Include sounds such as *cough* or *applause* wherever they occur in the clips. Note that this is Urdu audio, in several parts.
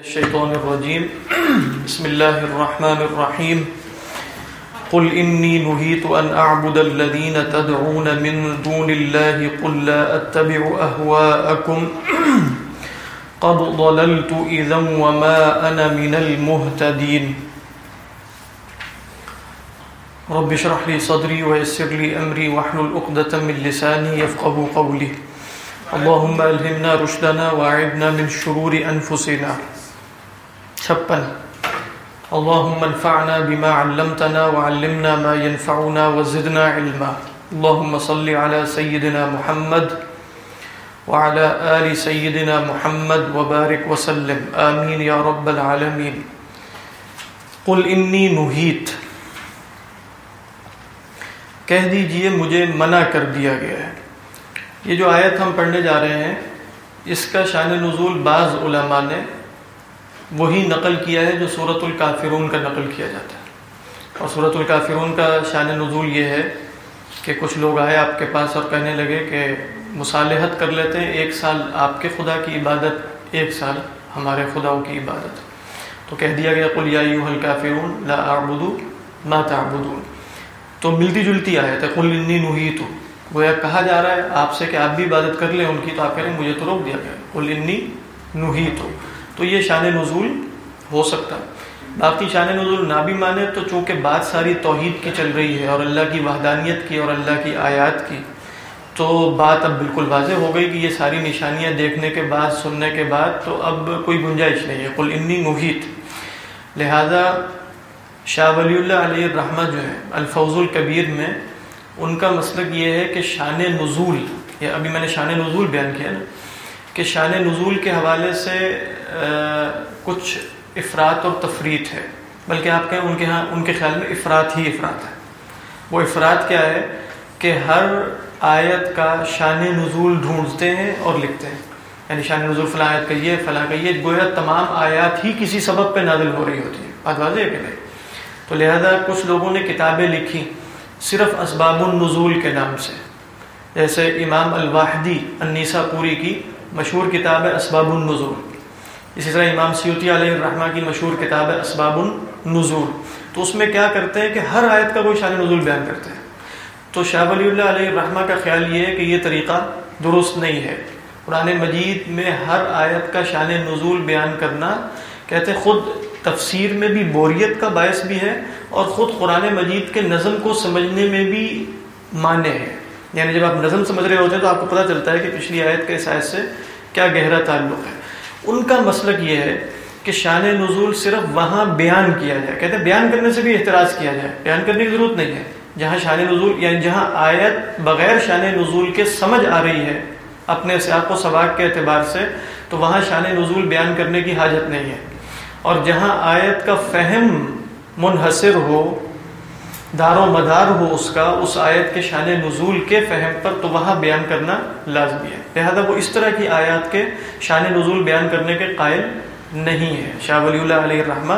الشيطان الرجيم. بسم الله الرحمن الرحيم. قل إني نهيت أن أعبد الذين تدعون من دون الله. قل لا أتبع أهواءكم. قد ضللت إذا وما أنا من المهتدين. رب اشرح لي صدري ويسر لي أمري واحلل عقدة من لساني يفقه قولي. اللهم ألهمنا رشدنا وأعذنا من شرور أنفسنا. چھپن اللهم انفعنا بما علمتنا وعلمنا ما ينفعنا وزدنا علما۔ اللهم صل على سيدنا محمد وعلى آل سيدنا محمد وبارك وسلم۔ آمين يا رب العالمين قل إني نهيت کہہ دیجیے مجھے منع کر دیا گیا ہے۔ یہ جو آیت ہم پڑھنے جا رہے ہیں، اس کا شان نزول بعض علماء نے وہی نقل کیا ہے جو صورت الکافرون کا نقل کیا جاتا ہے۔ اور صورت الکافرون کا شان نزول یہ ہے کہ کچھ لوگ آئے آپ کے پاس اور کہنے لگے کہ مصالحت کر لیتے ہیں، ایک سال آپ کے خدا کی عبادت، ایک سال ہمارے خداؤں کی عبادت۔ تو کہہ دیا گیا، قل یا ایوہ الکافرون لا اعبدو ما تعبدون۔ تو ملتی جلتی آئے تھے قل انی نحیتو۔ گویا کہا جا رہا ہے، آپ سے کہ آپ بھی عبادت کر لیں، ان کی تو آپ کہہ رہے ہیں مجھے تو روک دیا گیا۔ قل انی نحیتو۔ تو تو یہ شان نزول ہو سکتا باقی شان نزول نہ بھی مانے تو چونکہ بات ساری توحید کی چل رہی ہے اور اللہ کی وحدانیت کی اور اللہ کی آیات کی، تو بات اب بالکل واضح ہو گئی کہ یہ ساری نشانیاں دیکھنے کے بعد، سننے کے بعد تو اب کوئی گنجائش نہیں ہے۔ کل انی محیط۔ لہذا شاہ ولی اللہ علیہ الرحمہ جو ہے الفوظ الکبیر میں ان کا مسلک یہ ہے کہ شان نزول یا ابھی میں نے شان نزول بیان کیا نا، کہ شان نزول کے حوالے سے کچھ افراد اور تفریح ہے، بلکہ آپ کہیں ان کے ہاں ان کے خیال میں افراد ہی افراد ہے۔ وہ افراد کیا ہے کہ ہر آیت کا شان نزول ڈھونڈتے ہیں اور لکھتے ہیں۔ یعنی شان نزول فلاں آیت کہیے فلاں کہیے گویا تمام آیات ہی کسی سبب پہ نازل ہو رہی ہوتی ہیں۔ بات واضح ہے کہ نہیں؟ تو لہذا کچھ لوگوں نے کتابیں لکھی صرف اسباب النزول کے نام سے۔ جیسے امام الواحدی انیسا پوری کی مشہور کتاب ہے اسباب النزول۔ اسی طرح امام سیوتی علیہ الرحمہ کی مشہور کتاب ہے اسباب النزول۔ تو اس میں کیا کرتے ہیں کہ ہر آیت کا کوئی شان نزول بیان کرتے ہیں۔ تو شاہ ولی اللہ علیہ الرحمہ کا خیال یہ ہے کہ یہ طریقہ درست نہیں ہے۔ قرآن مجید میں ہر آیت کا شان نزول بیان کرنا کہتے خود تفسیر میں بھی بوریت کا باعث بھی ہے اور خود قرآن مجید کے نظم کو سمجھنے میں بھی معنی ہے۔ یعنی جب آپ نظم سمجھ رہے ہوتے ہیں تو آپ کو پتہ چلتا ہے کہ پچھلی آیت کے اس آیت سے کیا گہرا تعلق ہے۔ ان کا مسلک یہ ہے کہ شان نزول صرف وہاں بیان کیا جائے۔ کہتے ہیں بیان کرنے سے بھی احتراج کیا جائے، بیان کرنے کی ضرورت نہیں ہے۔ جہاں شان نزول یعنی جہاں آیت بغیر شان نزول کے سمجھ آ رہی ہے، اپنے سیاق و سباق کے اعتبار سے، تو وہاں شان نزول بیان کرنے کی حاجت نہیں ہے۔ اور جہاں آیت کا فہم منحصر ہو دار و مدار ہو اس کا، اس آیت کے شان نزول کے فہم پر تو وہاں بیان کرنا لازمی ہے۔ لہذا وہ اس طرح کی آیات کے شان نزول بیان کرنے کے قائل نہیں ہے۔ شاہ ولی اللہ علیہ الرحمہ،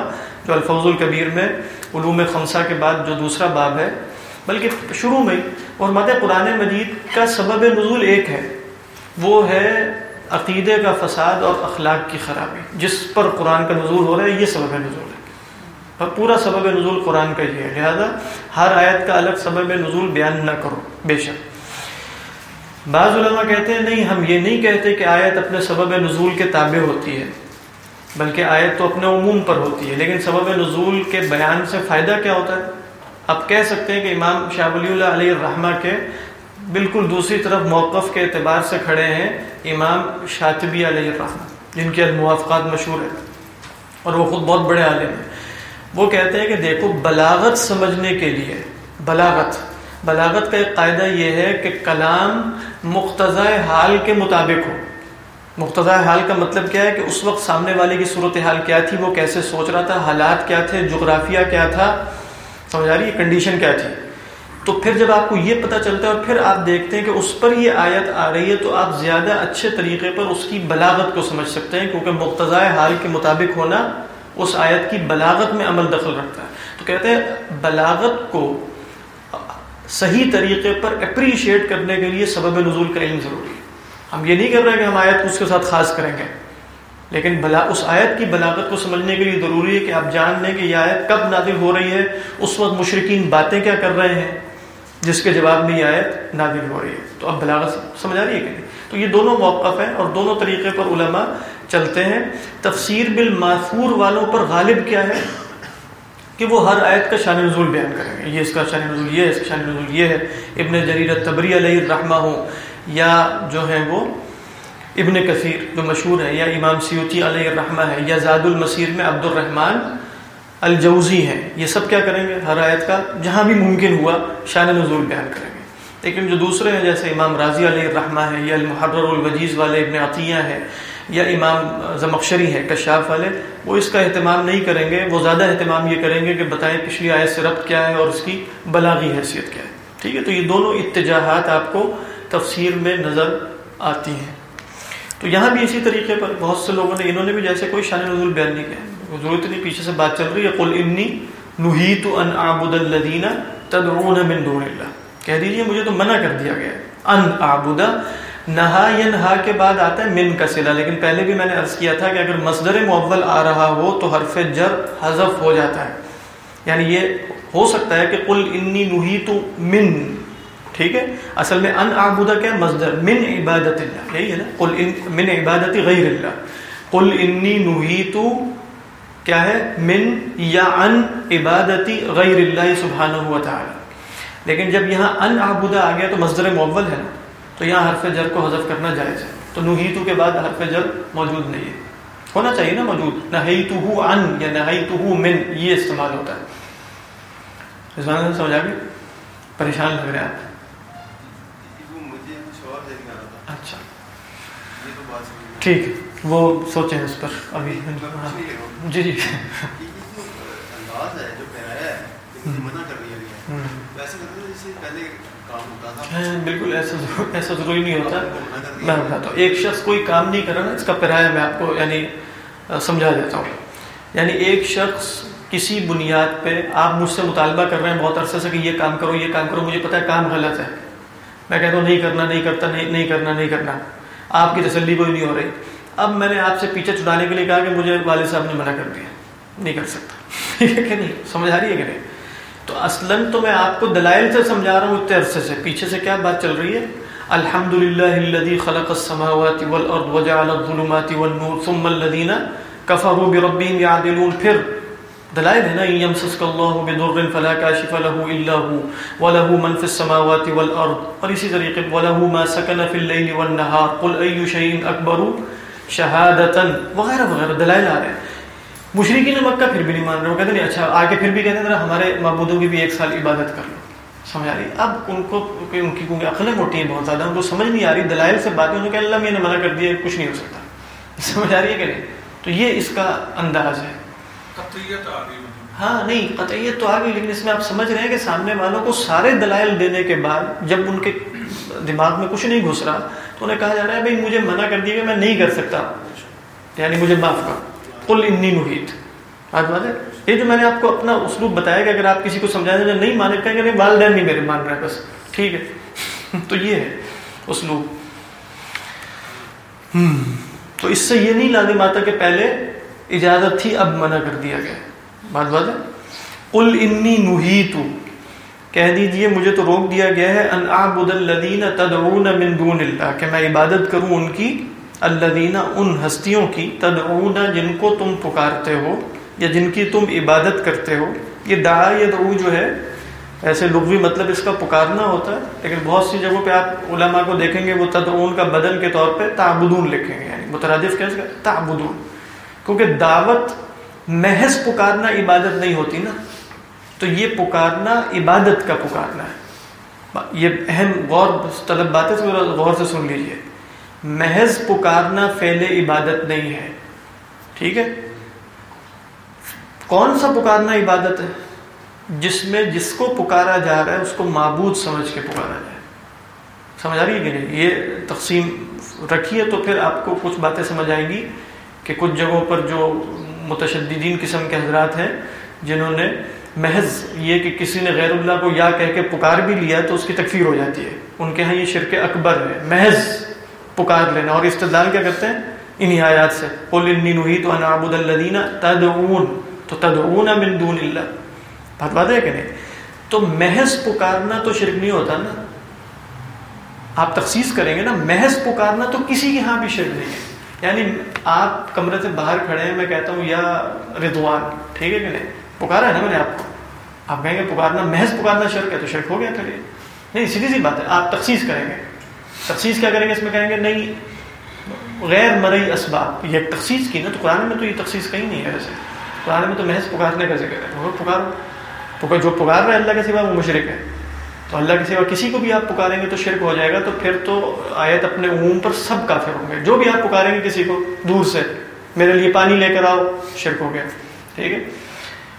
جو الفوظ الکبیر میں علوم خمسہ کے بعد جو دوسرا باب ہے، بلکہ شروع میں اور مد قرآن مجید کا سبب نزول ایک ہے۔ وہ ہے عقیدے کا فساد اور اخلاق کی خرابی۔ جس پر قرآن کا نزول ہو رہا ہے، یہ سبب نزول ہے۔ اور پورا سبب نزول قرآن کا یہ ہے۔ لہذا ہر آیت کا الگ سبب نزول بیان نہ کرو، بے شک۔ بعض علماء کہتے ہیں، نہیں، ہم یہ نہیں کہتے کہ آیت اپنے سبب نزول کے تابع ہوتی ہے، بلکہ آیت تو اپنے عموم پر ہوتی ہے۔ لیکن سبب نزول کے بیان سے فائدہ کیا ہوتا ہے؟ آپ کہہ سکتے ہیں کہ امام شاہ ولی اللہ علیہ الرحمہ کے بالکل دوسری طرف موقف کے اعتبار سے کھڑے ہیں امام شاطبی علیہ الرحمہ، جن کے الموافقات مشہور ہیں۔ اور وہ خود بہت بڑے عالم ہیں۔ وہ کہتے ہیں کہ دیکھو، بلاغت سمجھنے کے لیے، بلاغت بلاغت کا ایک قاعدہ یہ ہے کہ کلام مقتضۂ حال کے مطابق ہو۔ مقتضۂ حال کا مطلب کیا ہے کہ اس وقت سامنے والے کی صورت حال کیا تھی، وہ کیسے سوچ رہا تھا، حالات کیا تھے، جغرافیہ کیا تھا، سمجھ آ رہی ہے کنڈیشن کیا تھی۔ تو پھر جب آپ کو یہ پتہ چلتا ہے اور پھر آپ دیکھتے ہیں کہ اس پر یہ آیت آ رہی ہے، تو آپ زیادہ اچھے طریقے پر اس کی بلاغت کو سمجھ سکتے ہیں، کیونکہ مقتضۂ حال کے مطابق ہونا اس آیت کی بلاغت میں عمل دخل رکھتا ہے۔ تو کہتے ہیں بلاغت کو صحیح طریقے پر اپریشیٹ کرنے کے لیے سبب نزول کا علم ضروری ہے۔ ہم یہ نہیں کر رہے کہ ہم آیت اس کے ساتھ خاص کریں گے۔ لیکن بلا، اس آیت کی بلاغت کو سمجھنے کے لیے ضروری ہے کہ آپ جان لیں کہ یہ آیت کب نازل ہو رہی ہے، اس وقت مشرقین باتیں کیا کر رہے ہیں، جس کے جواب میں یہ آیت نازل ہو رہی ہے۔ تو اب بلاغت سمجھ آ رہی ہے کہ نہیں؟ تو یہ دونوں موقف ہیں اور دونوں طریقے پر علماء چلتے ہیں، تفسیر بالماثور والوں پر غالب کیا ہے کہ وہ ہر آیت کا شان نزول بیان کریں گے۔ یہ اس کا شان نزول یہ ہے، اس کا شان نزول یہ ہے۔ ابن جریر تبری علیہ الرحمہ ہو یا جو ہے وہ، ابن کثیر جو مشہور ہے یا امام سیوتی علیہ الرحمہ ہے یا زاد المسیر میں عبد الرحمن الجوزی ہیں۔ یہ سب کیا کریں گے ہر آیت کا؟ جہاں بھی ممکن ہوا، شان نزول بیان کریں گے۔ لیکن جو دوسرے ہیں، جیسے امام راضی علیہ الرحمہ ہے یا المحرر الوجیز والے ابن عطیہ ہیں، یا امام زمخشری ہے کشاف والے، وہ اس کا اہتمام نہیں کریں گے۔ وہ زیادہ اہتمام یہ کریں گے کہ بتائیں پچھلی آیت سے ربط کیا ہے اور اس کی بلاغی حیثیت کیا ہے۔ ٹھیک ہے؟ تو یہ دونوں اتجاہات آپ کو تفسیر میں نظر آتی ہیں۔ تو یہاں بھی اسی طریقے پر بہت سے لوگوں نے، انہوں نے بھی جیسے کوئی شان نزول بیان نہیں کیا۔ ضرورت نہیں پیچھے سے بات چل رہی ہے، قل انی نہیت ان اعبد الذین تدعون من دون اللہ۔ کہہ دیجیے، مجھے تو منع کر دیا گیا ان اعبد، نہا ینہا کے بعد آتا ہے من کا صلہ۔ لیکن پہلے بھی میں نے عرض کیا تھا کہ اگر مصدر معول آ رہا ہو تو حرف جر حذف ہو جاتا ہے۔ یعنی یہ ہو سکتا ہے کہ قل انی نہیت من۔ ٹھیک ہے؟ اصل میں ان آبودہ کیا مصدر۔ من عبادت اللہ۔ یہی ہے نا؟ قل ان، من عبادت غیر اللہ۔ قل انی نہیتو کیا ہے؟ من یا ان عبادتی غیر اللہ سبحانہ و تعالی۔ لیکن جب یہاں ان آبودہ آ گیا تو مصدر مول ہے تو یہاں حرف جر کو حذف کرنا جائز ہے۔ تو نہیتو کے بعد حرف جر موجود نہیں ہے۔ ہونا چاہیے نا موجود۔ نہیتو ان یا نہیتو من یہ استعمال ہوتا ہے۔ اس میں سمجھا گئی؟ پریشان لگ رہے ہیں آپ اچھا۔ ٹھیک ہے۔ وہ سوچیں اس پر۔ ابھی۔ جی جی۔ ہاں، بالکل، ایسا ایسا ضروری نہیں ہوتا۔ میں بتاتا ہوں، ایک شخص کوئی کام نہیں کر رہا نا، اس کا پرایا میں آپ کو یعنی سمجھا دیتا ہوں۔ یعنی ایک شخص کسی بنیاد پہ آپ مجھ سے مطالبہ کر رہے ہیں، بہت عرصے سے کہ یہ کام کرو، یہ کام کرو، مجھے پتا ہے کام غلط ہے۔ میں کہتا ہوں، نہیں کرنا، نہیں کرتا، نہیں نہیں کرنا نہیں کرنا۔ آپ کی تسلی کوئی نہیں ہو رہی۔ اب میں نے آپ سے پیچھے چھڑانے کے لیے کہا کہ مجھے والد صاحب نے منع کر دیا۔ نہیں کر سکتا۔ *laughs* ٹھیک ہے کہ نہیں؟ سمجھ آ رہی ہے کہ نہیں؟ تو اصلاً تو میں آپ کو دلائل سے سمجھا رہا ہوں، اتنے عرصے سے۔ پیچھے سے کیا بات چل رہی ہے؟ الحمد للہ خلق السماوات والارض وجعل الظلمات والنور ثم الذين كفروا بربهم يعدلون۔ پھر دلائل ہے نا یمسسک اللہ بضر فلا کاشف له الا هو وله من في السماوات والارض اور اسی طریقے، وله ما سكن في الليل والنهار قل اي شيء اكبر شهادتا وغیرہ وغیرہ، دلائل آ رہے ہیں۔ مشرقین مکہ پھر بھی نہیں مان رہے وہ کہتے ہیں اچھا آگے پھر بھی کہتے ہیں ہمارے معبودوں کی بھی ایک سال عبادت کر لو۔ سمجھ آ رہی اب ان کو ان کی کیونکہ عقلیں موٹی ہیں بہت زیادہ ان کو سمجھ نہیں آ رہی دلائل سے باتیں انہوں نے کہا اللہ میں نے منع کر دیا کچھ نہیں ہو سکتا۔ *laughs* سمجھ آ رہی ہے کہ نہیں؟ تو یہ اس کا انداز ہے۔ ہاں نہیں قطعیت تو آ گئی لیکن اس میں آپ سمجھ رہے ہیں کہ سامنے والوں کو سارے دلائل دینے کے بعد جب ان کے دماغ میں کچھ نہیں گھس رہا تو انہیں کہا جا رہا ہے بھائی مجھے منع کر دیا کہ میں نہیں کر سکتا۔ یعنی مجھے معاف کر۔ قل انی نحیت۔ آج بات ہے؟ یہ جو میں نے آپ کو اپنا اسلوب بتایا کہ اگر آپ کسی کو سمجھائیں جو نہیں مانے، کہیں کہ نہیں، والدین نہیں میرے مان رہے بس ٹھیک ہے۔ *laughs* تو یہ ہے اسلوب۔ تو اس سے یہ نہیں لازم آتا کہ پہلے اجازت تھی، اب منع کر دیا گیا۔ بات بات ہے؟ قل انی نحیت۔ کہہ دیجیے، مجھے تو روک دیا گیا ہے، ان اعبد الذین تدعون من دون اللہ، کہ میں عبادت کروں ان کی الذین ان ہستیوں کی تدعون جن کو تم پکارتے ہو یا جن کی تم عبادت کرتے ہو، یہ دعا یدعو جو ہے، ایسے لغوی مطلب اس کا پکارنا ہوتا ہے، لیکن بہت سی جگہوں پہ آپ علماء کو دیکھیں گے، وہ تدعون کا بدل کے طور پہ تعبدون لکھیں گے یعنی مترادف کیسے تعبدون۔ کیونکہ دعوت محض پکارنا عبادت نہیں ہوتی نا، تو یہ پکارنا عبادت کا پکارنا ہے۔ یہ اہم غور، طلب بات ہے غور سے سن لیجیے محض پکارنا فعل عبادت نہیں ہے۔ ٹھیک ہے؟ کون سا پکارنا عبادت ہے؟ جس میں جس کو پکارا جا رہا ہے، اس کو معبود سمجھ کے پکارا جائے سمجھ آ رہی ہے کہ نہیں؟ یہ تقسیم رکھیے تو پھر آپ کو کچھ باتیں سمجھ آئیں گی کہ کچھ جگہوں پر جو متشددین قسم کے حضرات ہیں، جنہوں نے محض یہ کہ کسی نے غیر اللہ کو یا کہہ کے پکار بھی لیا تو اس کی تکفیر ہو جاتی ہے۔ ان کے ہاں یہ شرک اکبر ہے۔ محض۔ پکار لینا اور استدلال کیا کرتے ہیں؟ انہی آیات سے۔ قل انی نہیت ان اعبد الذین تدعون۔ تو تدعون من دون اللہ بات بات ہے کہ نہیں؟ تو محض پکارنا تو شرک نہیں ہوتا نا۔ آپ تخصیص کریں گے نا، محض پکارنا تو کسی کے ہاں بھی شرک نہیں ہے۔ یعنی آپ کمرے سے باہر کھڑے ہیں، میں کہتا ہوں، یا ردوان ٹھیک ہے کہ نہیں؟ پکارا ہے نا میں نے آپ کو۔ آپ کہیں گے پکارنا، محض پکارنا شرک ہے تو شرک ہو گیا پھر نہیں، سیدھی سی بات ہے، آپ تخصیص کریں گے۔ تخصیص کیا کریں گے اس میں کہیں گے نہیں، غیر مرئی اسباب۔ یہ تخصیص کی نا، تو قرآن میں تو یہ تخصیص کہیں نہیں ہے ویسے۔ قرآن میں تو محض پکارنے کا ذکر ہے۔ وہ پکارو۔ جو پکار رہا ہے اللہ کے سوا، وہ مشرق ہے۔ تو اللہ کے سوا کسی کو بھی آپ پکاریں گے تو شرک ہو جائے گا، تو پھر تو آیت اپنے عموم پر سب کافر ہوں گے۔ جو بھی آپ پکاریں گے کسی کو، دور سے، میرے لیے پانی لے کر آؤ، شرک ہو گیا۔ ٹھیک ہے؟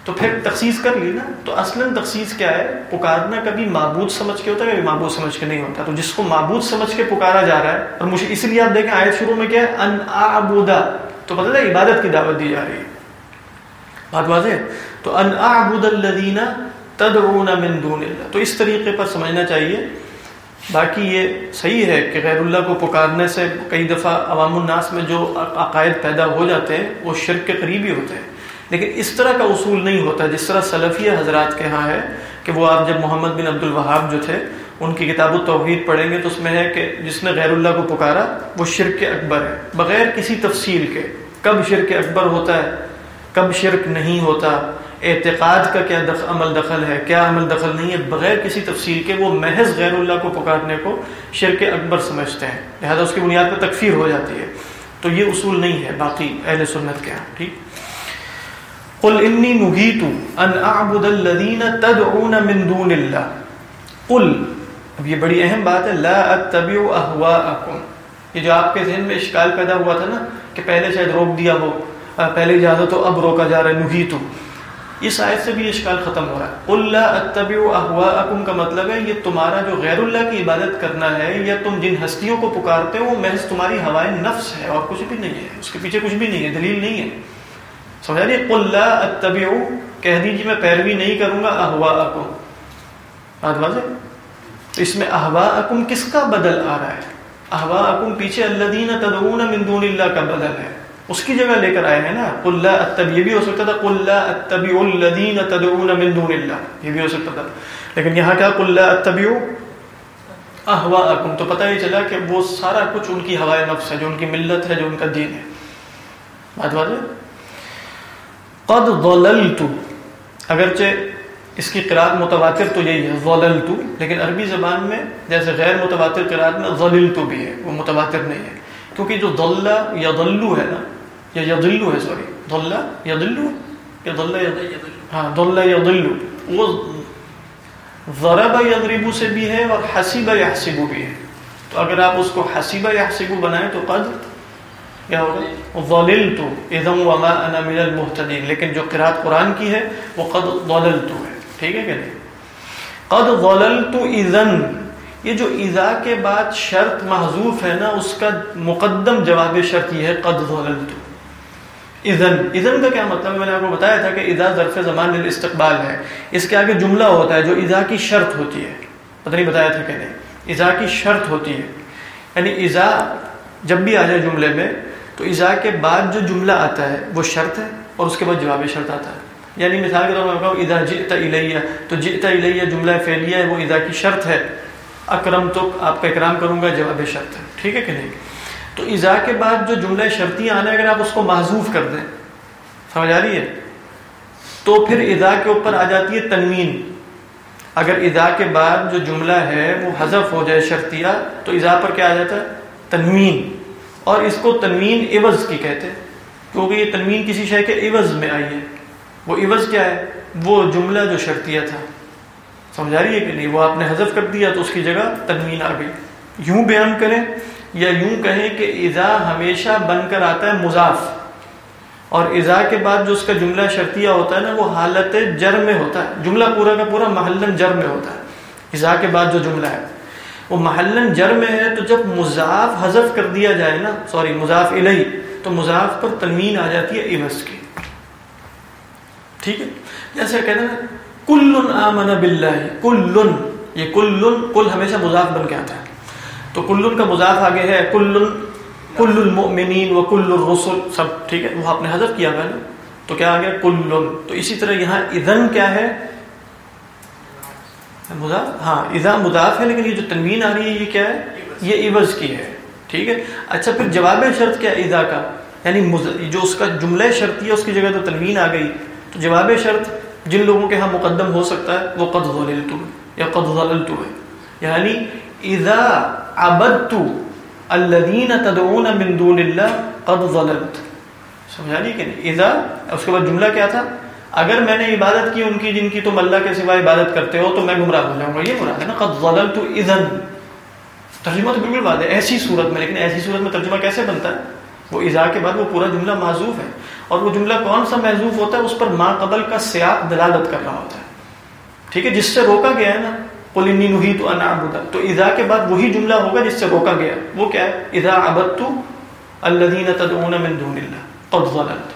تو پھر تخصیص کر لی نا۔ تو اصلاً تخصیص کیا ہے؟ پکارنا کبھی معبود سمجھ کے ہوتا ہے، کبھی معبود سمجھ کے نہیں ہوتا۔ تو جس کو معبود سمجھ کے پکارا جا رہا ہے، اور مجھے اس لیے آپ دیکھیں، آیت شروع میں کیا ہے؟ ان آبودا تو پتہ ہے، عبادت کی دعوت دی جا رہی ہے۔ بات واضح تو ان آبود الذین تدعون من دون اللہ۔ تو اس طریقے پر سمجھنا چاہیے۔ باقی یہ صحیح ہے کہ غیر اللہ کو پکارنے سے کئی دفعہ عوام الناس میں جو عقائد پیدا ہو جاتے ہیں، وہ شرک کے قریبی ہوتے ہیں۔ لیکن اس طرح کا اصول نہیں ہوتا جس طرح سلفیہ حضرات کے ہاں ہے کہ وہ آپ جب محمد بن عبد الوہاب جو تھے، ان کی کتاب و توحید پڑھیں گے تو اس میں ہے کہ جس نے غیر اللہ کو پکارا، وہ شرک اکبر ہے۔ بغیر کسی تفصیل کے کب شرک اکبر ہوتا ہے؟ کب شرک نہیں ہوتا؟ اعتقاد کا کیا دخل عمل دخل ہے؟ کیا عمل دخل نہیں ہے؟ بغیر کسی تفصیل کے وہ محض غیر اللہ کو پکارنے کو شرک اکبر سمجھتے ہیں۔ لہذا اس کی بنیاد پر تکفیر ہو جاتی ہے۔ تو یہ اصول نہیں ہے باقی اہل سنت کے ہاں ٹھیک؟ قل انی نہیت ان اعبد الذین تدعون من دون اللہ۔ قل، اب یہ بڑی اہم بات ہے، لا اتبع اہواءکم۔ یہ جو آپ کے ذہن میں اشکال پیدا ہوا تھا نا، کہ پہلے شاید روک دیا ہو پہلے اجازت ہو، اب روکا جا رہا ہے نہیتو اس آیت سے بھی اشکال ختم ہو رہا ہے۔ اللہ اتبع احواءکم کا مطلب ہے، یہ تمہارا جو غیر اللہ کی عبادت کرنا ہے، یا تم جن ہستیوں کو پکارتے ہو وہ محض تمہاری ہوائے نفس ہے اور کچھ بھی نہیں ہے۔ اس کے پیچھے کچھ بھی نہیں ہے، دلیل نہیں ہے۔ سمجھا رہی قل لا اتبع کہہ دیجیے میں پیروی نہیں کروں گا احواءکم بات واضح تو اس میں احواءکم کس کا بدل آ رہا ہے؟ احواءکم پیچھے الذین تدعون من دون اللہ کا بدل ہے۔ اس کی جگہ لے کر آئے ہیں نا، قل لا اتبع، یہ بھی ہو سکتا تھا، قل لا اتبع الذین تدعون من دون اللہ۔ یہ بھی ہو سکتا تھا۔ لیکن یہاں کیا؟ قل لا اتبع احواءکم تو پتہ ہی چلا کہ وہ سارا کچھ ان کی ہوائے نفس ہے، جو ان کی ملت ہے، جو ان کا دین ہے۔ بات بات ہے قد ضللت اگرچہ اس کی قرآن متواتر تو یہی ہے، ضللت، لیکن عربی زبان میں جیسے غیر متواتر قرآن میں ضللت بھی ہے، وہ متواتر نہیں ہے۔ کیونکہ جو ضلع یا ضلو ہے نا، یا یضلو ہے، سوری ضلع یا ضلو یا ضلع یا ہاں ضلع یا ضلو وہ ضرب یضربو سے بھی ہے اور حسیب یحسبو بھی ہے۔ تو اگر آپ اس کو حسیب یحسبو بنائیں تو قد کیا ہوگا؟ ضللت اذا وما انا من المهتدين۔ لیکن جو قرات قرآن کی ہے، وہ قد ضللت ہے۔ ٹھیک ہے کہ نہیں؟ قد ضللت اذا یہ جو اذا کے بعد شرط محذوف ہے نا، اس کا مقدم جواب شرط یہ ہے، قد ضللت۔ اذن۔ اذن کا کیا مطلب؟ میں نے آپ کو بتایا تھا کہ اذا ظرف زمان للاستقبال ہے۔ اس کے آگے جملہ ہوتا ہے جو اذا کی شرط ہوتی ہے۔ پتہ نہیں بتایا تھا کہ نہیں؟ اذا کی شرط ہوتی ہے۔ یعنی اذا جب بھی آ جائے جملے میں تو اذا کے بعد جو جملہ آتا ہے، وہ شرط ہے اور اس کے بعد جواب شرط آتا ہے۔ یعنی مثال کے طور پر کہوں، اذا جئت الیہ، تو جئت الیہ جملہ فعلیہ ہے، وہ اذا کی شرط ہے۔ اکرم تو آپ کا اکرام کروں گا، جواب شرط ہے۔ ٹھیک ہے کہ نہیں؟ تو اذا کے بعد جو جملہ شرطی آنا ہے اگر آپ اس کو محذوف کر دیں، سمجھ آ رہی ہے؟ تو پھر اذا کے اوپر آ جاتی ہے تنوین۔ اگر اذا کے بعد جو جملہ ہے، وہ حذف ہو جائے شرطیہ، تو اذا پر کیا آ جاتا ہے؟ تنوین۔ اور اس کو تنوین عوض کی کہتے ہیں۔ کیونکہ یہ تنوین کسی شے کے عوض میں آئی ہے۔ وہ عوض کیا ہے؟ وہ جملہ جو شرطیہ تھا۔ سمجھا رہی ہے کہ نہیں؟ وہ آپ نے حذف کر دیا تو اس کی جگہ تنوین آ گئی۔ یوں بیان کریں یا یوں کہیں کہ اذا ہمیشہ بن کر آتا ہے مضاف۔ اور اذا کے بعد جو اس کا جملہ شرطیہ ہوتا ہے نا، وہ حالت جر میں ہوتا ہے۔ جملہ پورا کا پورا محلن جر میں ہوتا ہے۔ اذا کے بعد جو جملہ ہے۔ وہ محلن جر میں ہے تو جب مضاف حذف کر دیا جائے نا، سوری، مضاف الہی تو مضاف پر تنوین آ جاتی ہے عوض کی۔ ٹھیک ہے؟ جیسے کہتے ہیں کل آمن باللہ کل یہ کل کل ہمیشہ مضاف بن کے آتا ہے۔ تو کل کا مضاف آگے ہے کل کل المؤمنین و کل الرسل، سب ٹھیک ہے؟ وہ آپ نے حضرت کیا میں نے تو کیا آ گیا؟ کل تو اسی طرح یہاں اذن کیا ہے؟ مضاف ہاں اذا مضاف ہے لیکن یہ جو تنوین آ رہی ہے یہ کیا ہے؟ یہ عوض کی ہے ٹھیک ہے؟ اچھا پھر جواب شرط کیا اذا کا یعنی جو اس کا جملہ شرطی ہے اس کی جگہ تو تنوین آ گئی۔ تو جواب شرط جن لوگوں کے ہاں مقدم ہو سکتا ہے وہ قد ظللتو یا قد ظللتو ہے۔ یعنی اذا عبدت الذین تدعون من دون اللہ قد ظللت۔ سمجھا نہیں کہ نہیں؟ اذا اس کے بعد جملہ کیا تھا؟ اگر میں نے عبادت کی ان کی جن کی تم اللہ کے سوا عبادت کرتے ہو تو میں گمراہ ہو جاؤں گا۔ یہ مراد ہے نا، قد ظللت اذن ترجمہ تو بالکل بات ہے، ایسی صورت میں، لیکن ایسی صورت میں ترجمہ کیسے بنتا ہے؟ وہ اضاء کے بعد وہ پورا جملہ معذوف ہے۔ اور وہ جملہ کون سا محضوف ہوتا ہے؟ اس پر ما قبل کا سیاق دلالت کر رہا ہوتا ہے۔ ٹھیک ہے، جس سے روکا گیا ہے نا۔ قلنی نحی تو انعبدا تو اذا کے بعد وہی جملہ ہوگا جس سے روکا گیا۔ وہ کیا ہے؟ اذا عبدت الذين تدعون من دون الله۔ قد ظلمت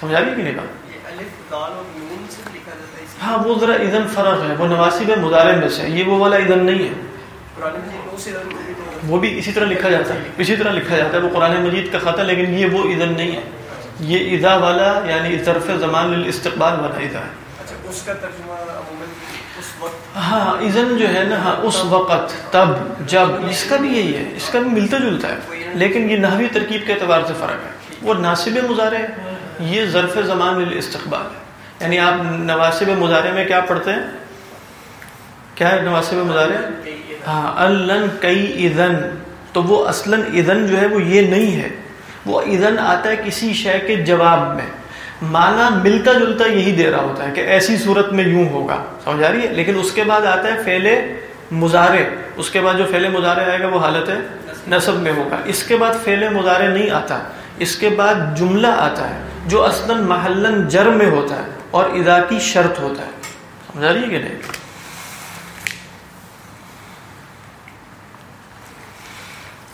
سمجھا گئی کہ نہیں بات؟ ہاں وہ ذرا اذن فرق ہے وہ نواسب مضارع میں سے یہ وہ والا اذن نہیں ہے۔ وہ بھی اسی طرح لکھا جاتا ہے اسی طرح لکھا جاتا ہے وہ قرآن مجید کا خط ہے لیکن یہ وہ اذن نہیں ہے۔ یہ اذا والا یعنی ظرف زمان الاستقبال والا اذا ہے۔ ہاں اذن جو ہے نا ہاں اس وقت تب جب اس کا بھی یہی ہے اس کا بھی ملتا جلتا ہے۔ لیکن یہ نحوی ترکیب کے اعتبار سے فرق ہے۔ وہ ناصب مظاہرے یہ ظرف زمان الاستقبال ہے۔ یعنی آپ نواسب مظاہرے میں کیا پڑھتے ہیں؟ کیا ہے نواسب مظاہرے ہاں الن کئی اذن۔ تو وہ اصلا اذن جو ہے وہ یہ نہیں ہے۔ وہ اذن آتا ہے کسی شے کے جواب میں۔ معنی ملتا جلتا یہی دے رہا ہوتا ہے کہ ایسی صورت میں یوں ہوگا۔ سمجھ آ رہی ہے؟ لیکن اس کے بعد آتا ہے فیلے مظاہرے اس کے بعد جو فیلے مظاہرے آئے گا وہ حالت ہے نصب میں ہوگا۔ اس کے بعد فیلے مظاہرے نہیں آتا۔ اس کے بعد جملہ آتا ہے۔ جو اصلا محلن جر میں ہوتا ہے اور ادا کی شرط ہوتا ہے۔ سمجھ آ رہی ہے کہ نہیں؟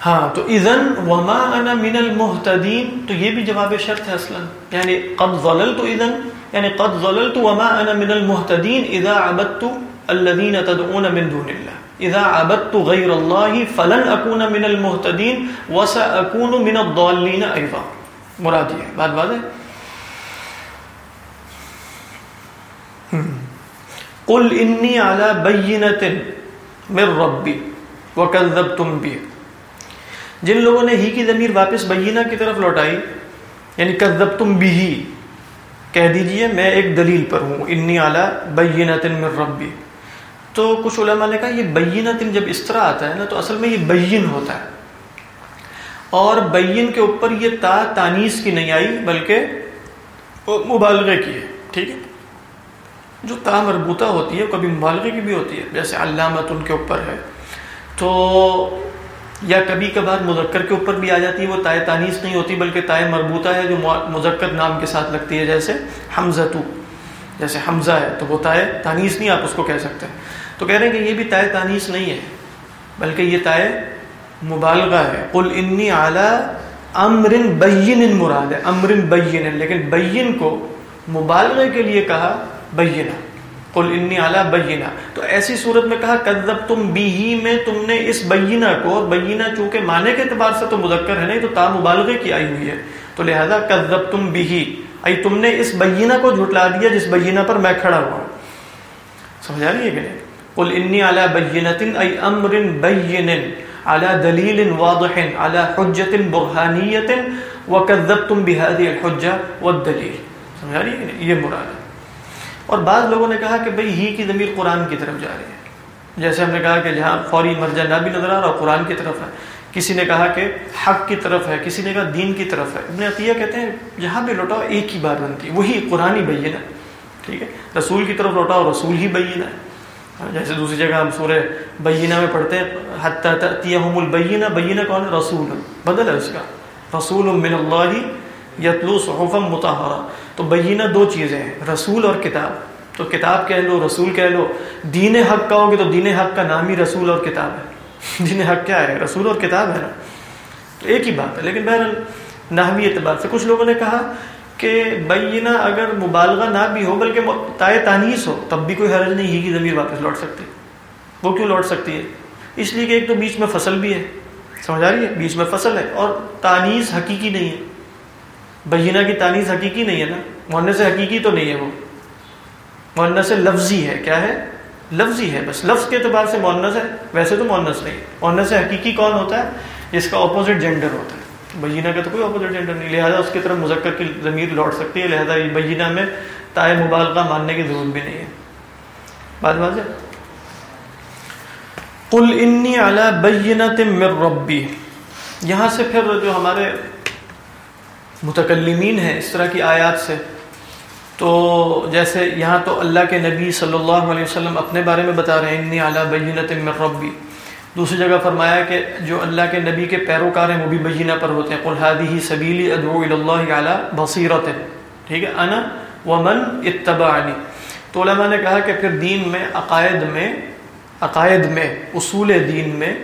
ہاں تو اذن وما انا من المحتدین تو یہ بھی جواب شرط ہے اصلا۔ یعنی قد ظللت اذن یعنی قد ظللت وما انا من المحتدین اذا عبدت الذين تدعون من دون الله اذا عبدت غير الله فلن اكون من المحتدين وساكون من الضالين ايضا مراد یہ بات واضح؟ قل انی على بینة من ربی وکذبتم به جن لوگوں نے ہی کی ضمیر واپس بینہ کی طرف لوٹائی یعنی کذب تم بھی ہی کہہ دیجیے میں ایک دلیل پر ہوں انی اعلیٰ بینہ تن من ربی. تو کچھ علماء نے کہا یہ بینہ تن جب اس طرح آتا ہے نا، تو اصل میں یہ بین ہوتا ہے۔ اور بین کے اوپر یہ تا تانیس کی نہیں آئی، بلکہ مبالغے کی ہے، ٹھیک ہے؟ جو تا مربوطہ ہوتی ہے، کبھی مبالغے کی بھی ہوتی ہے، جیسے علامت ان کے اوپر ہے، تو یا کبھی کبھار مذکر کے اوپر بھی آ جاتی ہے، وہ تائے تانیس نہیں ہوتی، بلکہ تائے مربوطہ ہے، جو مذکر نام کے ساتھ لگتی ہے، جیسے حمزہ تو جیسے حمزہ ہے، تو وہ تائے تانیس نہیں آپ اس کو کہہ سکتے۔ تو کہہ رہے ہیں کہ یہ بھی تائے تانیس نہیں ہے، بلکہ یہ تائے مبالغہ ہے۔ قل انی اعلیٰ امر بین مراد ہے امر بین لیکن بین کو مبالغے کے لیے کہا بینہ قل انی اعلیٰ بینہ تو ایسی صورت میں کہا کذب تم بھی میں تم نے اس بینہ کو بینہ چونکہ معنی کے اعتبار سے تو مذکر ہے، نہیں تو تا مبالغے کی آئی ہوئی ہے۔ تو لہذا کذب تم بھی ہی تم نے اس بینہ کو جھٹلا دیا جس بینہ پر میں کھڑا ہوا ہوں۔ سمجھا رہی ہے کہ نہیں؟ قل انی اعلیٰ بینۃ ای امر بین على دلیل واضح، على حجت برہانیت وکذبتم بهذه الحجہ والدلیل سمجھا رہی ہے کہ نہیں؟ یہ مراد ہے۔ اور بعض لوگوں نے کہا کہ بھئی ہی کی ضمیر قرآن کی طرف جا رہی ہے۔ جیسے ہم نے کہا کہ جہاں فوری مرجع نہ بھی نظر آ رہا اور قرآن کی طرف ہے۔ کسی نے کہا کہ حق کی طرف ہے، کسی نے کہا دین کی طرف ہے۔ ابن عطیہ کہتے ہیں جہاں بھی لوٹاؤ ایک ہی بات بنتی ہے، وہی قرآن ہی بین ہے۔ ٹھیک ہے؟ رسول کی طرف لوٹاؤ رسول ہی بین ہے۔ جیسے دوسری جگہ ہم سورہ بینہ میں پڑھتے ہیں حتیہم البینہ، بینہ کون ہے؟ رسول۔ بدل ہے اس کا۔ رسول من اللہ یتلو صحفا متحرہ تو بینہ دو چیزیں ہیں، رسول اور کتاب۔ تو کتاب کہہ لو، رسول کہہ لو۔ دین حق کہو گے تو دین حق کا نام ہی رسول اور کتاب ہے۔ *laughs* دین حق کیا ہے؟ رسول اور کتاب ہے نا۔ تو ایک ہی بات ہے، لیکن بہرحال نحوی اعتبار سے کچھ لوگوں نے کہا کہ بینہ اگر مبالغہ نہ بھی ہو، بلکہ تائے تانیس ہو، تب بھی کوئی حرج نہیں ہی کی ضمیر واپس لوٹ سکتی۔ وہ کیوں لوٹ سکتی ہے؟ اس لیے کہ ایک تو بیچ میں فصل بھی ہے، سمجھ آ رہی ہے؟ بیچ میں فصل ہے اور تانیس حقیقی نہیں ہے۔ بینہ کی تانیس حقیقی نہیں ہے نا؟ مونس حقیقی تو نہیں ہے وہ۔ مونس لفظی ہے۔ کیا ہے؟ لفظی ہے بس۔ لفظ کے اعتبار سے مونس ہے۔ ویسے تو مونس نہیں۔ مونس حقیقی کون ہوتا ہے؟ جس کا اپوزٹ جینڈر ہوتا ہے۔ بینہ کا تو کوئی اپوزٹ جینڈر نہیں، لہٰذا اس کی طرف مذکر کی ضمیر لوٹ سکتی ہے۔ لہٰذا بینہ میں تائے مبالغہ ماننے کی ضرورت بھی نہیں ہے۔ بات واضح قل انی علی بینت من ربی۔ یہاں سے پھر جو ہمارے متکلمین ہیں اس طرح کی آیات سے۔ تو جیسے یہاں تو اللہ کے نبی صلی اللہ علیہ وسلم اپنے بارے میں بتا رہے ہیں انی علی بینت من ربی دوسری جگہ فرمایا کہ جو اللہ کے نبی کے پیروکار ہیں وہ بھی بینہ پر ہوتے ہیں۔ قل هذه سبیلی ادعو الی اللہ علی بصیرت ٹھیک ہے؟ انا ومن اتبعنی۔ تو علماء نے کہا کہ پھر دین میں، عقائد میں عقائد میں، اصول دین میں،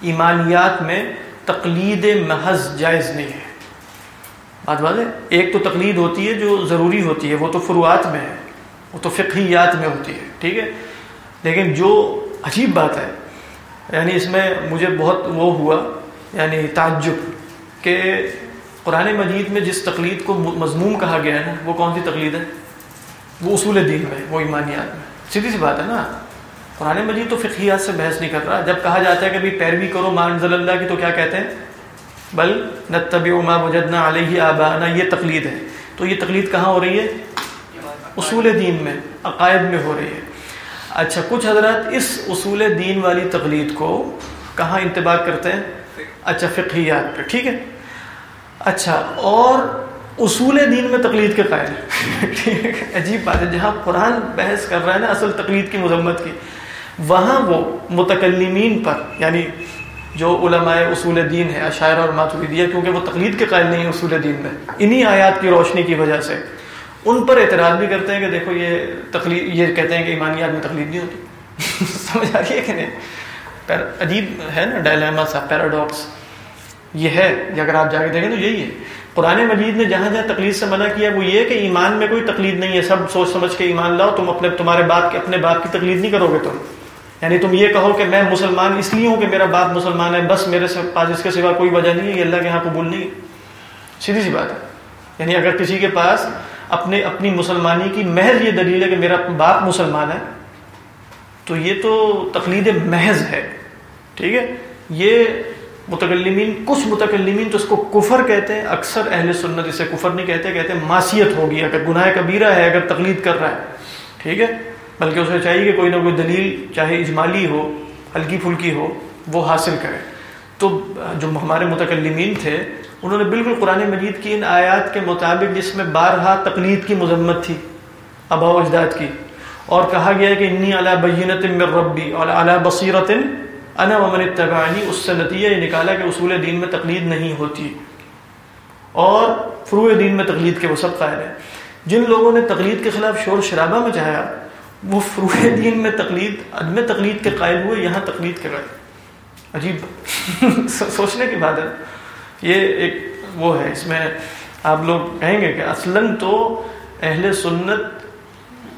ایمانیات میں تقلید محض جائز نہیں ہے۔ بات بات ہے، ایک تو تقلید ہوتی ہے جو ضروری ہوتی ہے، وہ تو فروعات میں ہے، وہ تو فقہیات میں ہوتی ہے، ٹھیک ہے؟ لیکن جو عجیب بات ہے یعنی اس میں مجھے بہت وہ ہوا یعنی تعجب کہ قرآن مجید میں جس تقلید کو مضموم کہا گیا ہے نا، وہ کون سی تقلید ہے؟ وہ اصول دین میں، وہ ایمانیات میں۔ سیدھی سی بات ہے نا، قرآن مجید تو فقیات سے بحث نہیں کر رہا۔ جب کہا جاتا ہے کہ بھی پیروی کرو مانزل اللہ کی تو کیا کہتے ہیں؟ بل نتبی ما وجدنا علیہ آبانا یہ تقلید ہے۔ تو یہ تقلید کہاں ہو رہی ہے؟ اصول دین میں، عقائد میں ہو رہی ہے۔ اچھا کچھ حضرات اس اصول دین والی تقلید کو کہاں انتباہ کرتے ہیں؟ اچھا فقہیات پہ، ٹھیک ہے۔ اچھا اور اصول دین میں تقلید کے قائل *laughs* عجیب بات ہے۔ جہاں قرآن بحث کر رہا ہے نا، اصل تقلید کی مذمت کی۔ وہاں وہ متکلمین پر یعنی جو علماء اصول دین ہے عشاعرہ اور ماتوریدیہ کیونکہ وہ تقلید کے قائل نہیں ہیں اصول دین میں۔ انہی آیات کی روشنی کی وجہ سے۔ ان پر اعتراض بھی کرتے ہیں کہ دیکھو یہ تقلید، یہ کہتے ہیں کہ ایمانیات میں تقلید نہیں ہوتی۔ *laughs* سمجھ آ رہی ہے کہ نہیں؟ عجیب ہے نا ڈائلاما سا، پیراڈاکس۔ یہ ہے اگر آپ جا کے دیکھیں تو یہی ہے۔ قرآن مجید نے جہاں جہاں تقلید سے منع کیا، وہ یہ کہ ایمان میں کوئی تقلید نہیں ہے۔ سب سوچ سمجھ کے ایمان لاؤ، تم اپنے، تمہارے باپ کے، اپنے باپ کی تقلید نہیں کرو گے تم۔ یعنی تم یہ کہو کہ میں مسلمان اس لیے ہوں کہ میرا باپ مسلمان ہے، بس میرے سے پاس اس کے سوا کوئی وجہ نہیں ہے، یہ اللہ کے یہاں قبول نہیں ہے۔ سیدھی سی بات ہے۔ یعنی اگر کسی کے پاس اپنے اپنی مسلمانی کی محض یہ دلیل ہے کہ میرا باپ مسلمان ہے، تو یہ تو تقلید محض ہے۔ ٹھیک ہے؟ یہ متکلمین کچھ متکلمین تو اس کو کفر کہتے ہیں؟ اکثر اہل سنت اسے کفر نہیں کہتے کہتے ہیں معصیت ہوگی، اگر گناہ کبیرہ ہے، اگر تقلید کر رہا ہے۔ ٹھیک ہے؟ بلکہ اسے چاہیے کہ کوئی نہ کوئی دلیل چاہے اجمالی ہو، ہلکی پھلکی ہو، وہ حاصل کرے۔ تو جو ہمارے متکلمین تھے، انہوں نے بالکل قرآن مجید کی ان آیات کے مطابق جس میں بارہا تقلید کی مذمت تھی، ابا و اجداد کی۔ اور کہا گیا کہ انی علی بینت من ربی اور اعلیٰ بصیرت انا ومن اتبعنی، اس سے نتیجہ یہ نکالا کہ اصول دین میں تقلید نہیں ہوتی۔ اور فروع دین میں تقلید کے وہ سب قائل ہیں۔ جن لوگوں نے تقلید کے خلاف شور شرابہ میں چاہا وہ فروع دین میں تقلید عدم تقلید کے قائل ہوئے، یہاں تقلید کے قائل عجیب۔ *laughs* سوچنے کی بات ہے۔ یہ ایک وہ ہے، اس میں آپ لوگ کہیں گے کہ اصلاً تو اہل سنت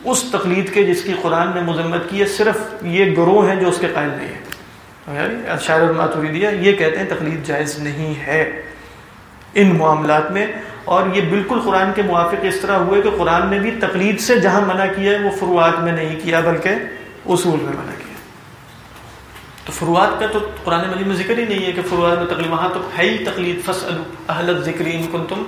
اس تقلید کے جس کی قرآن نے مذمت کی ہے، صرف یہ گروہ ہیں جو اس کے قائل نہیں ہیں۔ شاعر الماتوریدیہ یہ کہتے ہیں تقلید جائز نہیں ہے۔ ان معاملات میں اور یہ بالکل قرآن کے موافق اس طرح ہوئے کہ قرآن نے بھی تقلید سے جہاں منع کیا ہے وہ فروعات میں نہیں کیا بلکہ اصول میں منع کیا تو فروعات کا تو قرآن مجید میں ذکر ہی نہیں ہے کہ فروعات میں تقلید، وہاں تو ہے ہی تقلید فص اہلت ذکری ان کن تم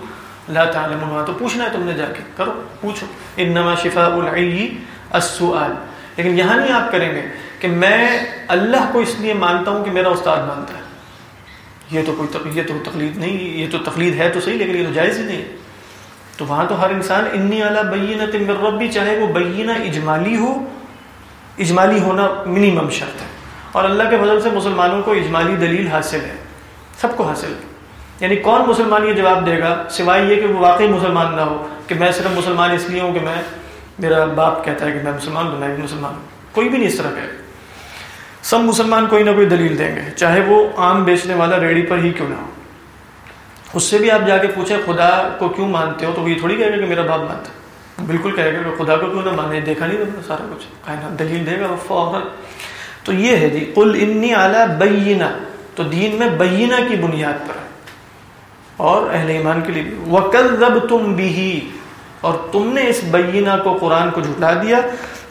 اللہ تعالیٰ وہاں تو پوچھنا ہے تم نے جا کے۔ کرو، پوچھو۔ انما شفاء العی السؤال۔ لیکن یہاں نہیں آپ کریں گے کہ میں اللہ کو اس لیے مانتا ہوں کہ میرا استاد مانتا ہے۔ یہ تو کوئی یہ تو تقلید نہیں، یہ تو تقلید ہے تو صحیح، لیکن یہ تو جائز ہی نہیں۔ تو وہاں تو ہر انسان انی اعلیٰ بینت من ربی چاہے وہ بینہ اجمالی ہو، اجمالی ہونا منیمم شرط ہے۔ اور اللہ کے فضل سے مسلمانوں کو اجمالی دلیل حاصل ہے، سب کو حاصل ہے۔ یعنی کون مسلمان یہ جواب دے گا، سوائے یہ کہ وہ واقعی مسلمان نہ ہو، کہ میں صرف مسلمان اس لیے ہوں کہ میں، میرا باپ کہتا ہے کہ میں مسلمان ہوں، میں بھی مسلمان ہوں۔ کوئی بھی نہیں اس طرح کہے۔ سب مسلمان کوئی نہ کوئی دلیل دیں گے، چاہے وہ آم بیچنے والا ریڑی پر ہی کیوں نہ ہو۔ اس سے بھی آپ جا کے پوچھیں، خدا کو کیوں مانتے ہو؟ تو وہ یہ تھوڑی کہے گا کہ میرا باپ مانتا ہے۔ بالکل کہے گا کہ خدا کو کیوں نہ مانے، دیکھا نہیں تم سارا کچھ؟ کائنات دلیل دے گا فوراً۔ تو یہ ہے جی کل انی اعلیٰ بینہ۔ تو دین میں بینہ کی بنیاد پر۔ ہے اور اہل ایمان کے لیے بھی۔ وکل تم بھی اور تم نے اس بینہ کو قرآن کو جھٹلا دیا۔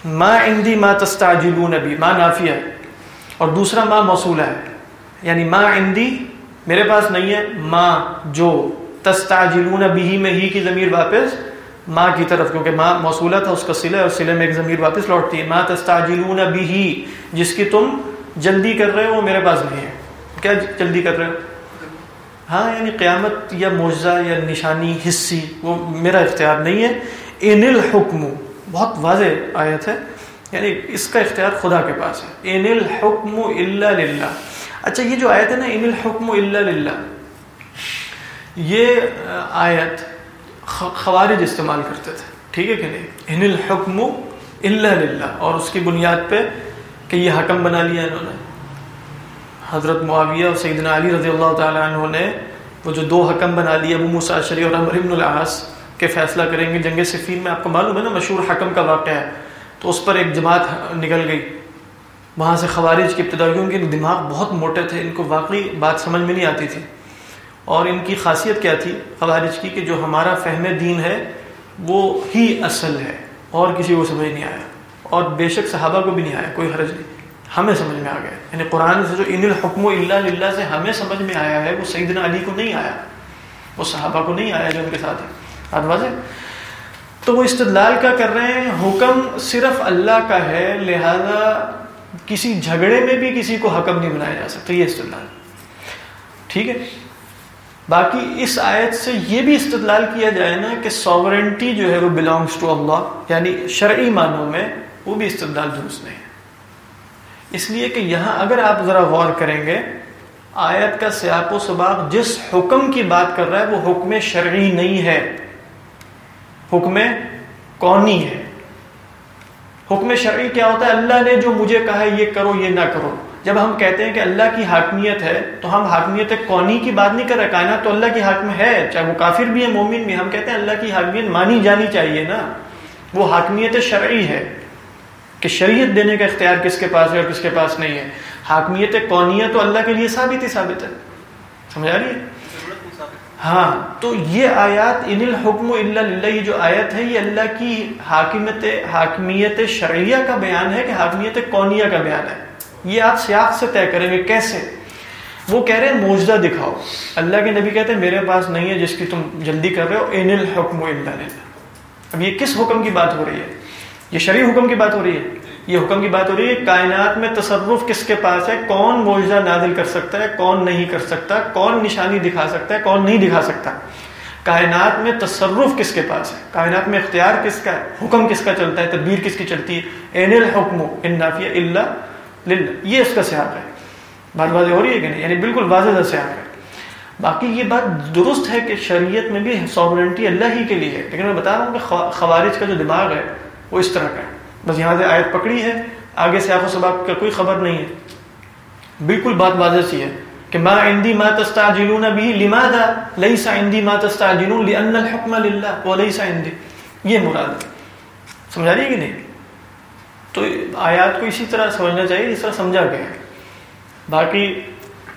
ما عندی ما تستعجلون بھی ما نافیہ۔ اور دوسرا ما موصولہ ہے۔ یعنی ما عندی میرے پاس نہیں ہے ما جو تستعجلون بھی میں ہی کی ضمیر واپس ماں کی طرف، کیونکہ ماں موصولہ تھا، اس کا سلے اور سلے میں ایک ضمیر واپس لوٹتی ہے۔ ماں تستعجلون بھی جس کی تم جلدی کر رہے ہو، وہ میرے پاس نہیں ہے۔ کیا جلدی کر رہے ہو؟ ہاں یعنی قیامت یا معجزہ یا نشانی، حصی، وہ میرا اختیار نہیں ہے۔ ان الحکم بہت واضح آیت ہے۔ یعنی اس کا اختیار خدا کے پاس ہے۔ ان الحکم الا للہ۔ اچھا یہ جو آیت ہے نا ان الحکم الا للہ، یہ آیت خوارج استعمال کرتے تھے۔ ٹھیک ہے کہ نہیں؟ ان الحکم الا للہ۔ اور اس کی بنیاد پہ کہ یہ حکم بنا لیا انہوں نے۔ حضرت معاویہ اور سیدنا علی رضی اللہ تعالیٰ عنہ نے وہ جو دو حکم بنا لیے، ابو مساشری اور عمر ابن العاص کے فیصلہ کریں گے۔ جنگ صفین میں آپ کو معلوم ہے نا، مشہور حکم کا واقعہ ہے۔ تو اس پر ایک جماعت نکل گئی۔ وہاں سے خوارج کی ابتدائیوں کے دماغ بہت موٹے تھے، ان کو واقعی بات سمجھ میں نہیں آتی تھی۔ اور ان کی خاصیت کیا تھی؟ خوارج کی کہ جو ہمارا فہم دین ہے، وہ ہی اصل ہے، اور کسی کو سمجھ نہیں آیا۔ اور بے شک صحابہ کو بھی نہیں آیا، کوئی حرج نہیں۔ ہمیں سمجھ میں آ گیا۔ یعنی قرآن سے جو ان الحکم اللہ للہ سے ہمیں سمجھ میں آیا ہے، وہ سیدنا علی کو نہیں آیا۔ وہ صحابہ کو نہیں آیا جو ان کے ساتھ ہے۔ واضح تو وہ استدلال کا کر رہے ہیں، حکم صرف اللہ کا ہے، لہذا کسی جھگڑے میں بھی کسی کو حکم نہیں بنایا جا سکتا، یہ استدلال۔ ٹھیک ہے؟ باقی اس آیت سے یہ بھی استدلال کیا جائے نا کہ ساورنٹی جو ہے وہ بلانگس ٹو اللہ یعنی شرعی معنوں میں وہ بھی استدلال درست نہیں ہے۔ اس لیے کہ یہاں اگر آپ ذرا غور کریں گے، آیت کا سیاق و سباق جس حکم کی بات کر رہا ہے، وہ حکم شرعی نہیں ہے۔ حکم کونی ہے۔ حکم شرعی کیا ہوتا ہے؟ اللہ نے جو مجھے کہا ہے، یہ کرو، یہ نہ کرو۔ جب ہم کہتے ہیں کہ اللہ کی حاکمیت ہے، تو ہم حاکمیت کونی کی بات نہیں کر رہے، کائنات تو اللہ کی حاکم ہے۔ چاہے وہ کافر بھی ہے، مومن بھی ہم کہتے ہیں اللہ کی حاکمیت مانی جانی چاہیے نا۔ وہ حاکمیت شرعی ہے۔ کہ شریعت دینے کا اختیار کس کے پاس ہے اور کس کے پاس نہیں ہے۔ حاکمیت کونی ہے تو اللہ کے لیے ثابت ہی ثابت ہے۔ سمجھا رہی ہے؟ ہاں تو یہ آیات ان الحکم اللہ یہ جو آیت ہے، یہ اللہ کی حاکمیت حاکمیت شرعیہ کا بیان ہے کہ حاکمیت کونیہ کا بیان ہے؟ یہ آپ سیاق سے طے کریں گے کیسے؟ وہ کہہ رہے ہیں موجدہ دکھاؤ۔ اللہ کے نبی کہتے ہیں، میرے پاس نہیں ہے جس کی تم جلدی کر رہے ہو، ان الحکم اللہ اب یہ کس حکم کی بات ہو رہی ہے؟ یہ شرعی حکم کی بات ہو رہی ہے؟ یہ حکم کی بات ہو رہی ہے، کائنات میں تصرف کس کے پاس ہے؟ کون موجودہ نازل کر سکتا ہے؟ کون نہیں کر سکتا؟ کون نشانی دکھا سکتا ہے؟ کون نہیں دکھا سکتا؟ کائنات میں تصرف کس کے پاس ہے؟ کائنات میں اختیار کس کا ہے؟ حکم کس کا چلتا ہے؟ تدبیر کس کی چلتی ہے؟ این الحکم ان نافیہ اللہ یہ اس کا سیاق ہے۔ بات واضح ہو رہی ہے کہ نہیں؟ یعنی بالکل واضح سیاق ہے۔ باقی یہ بات درست ہے کہ شریعت میں بھی سوورنٹی اللہ ہی کے لیے ہے۔ لیکن میں بتا رہا ہوں کہ خوارج کا جو دماغ ہے، وہ اس طرح کا ہے۔ بس یہاں سے آیت پکڑی ہے، آگے سے آپ و سباق کا کوئی خبر نہیں ہے۔ بالکل بات واضح سی ہے کہ ما عندي ما تستعجلون به، لماذا ليس عندي ما تستعجلون؟ لان الحكم لله وليس عندي۔ یہ مراد ہے۔ سمجھا رہی ہے کہ نہیں؟ تو آیات کو اسی طرح سمجھنا چاہیے جس طرح سمجھا گیا ہے۔ باقی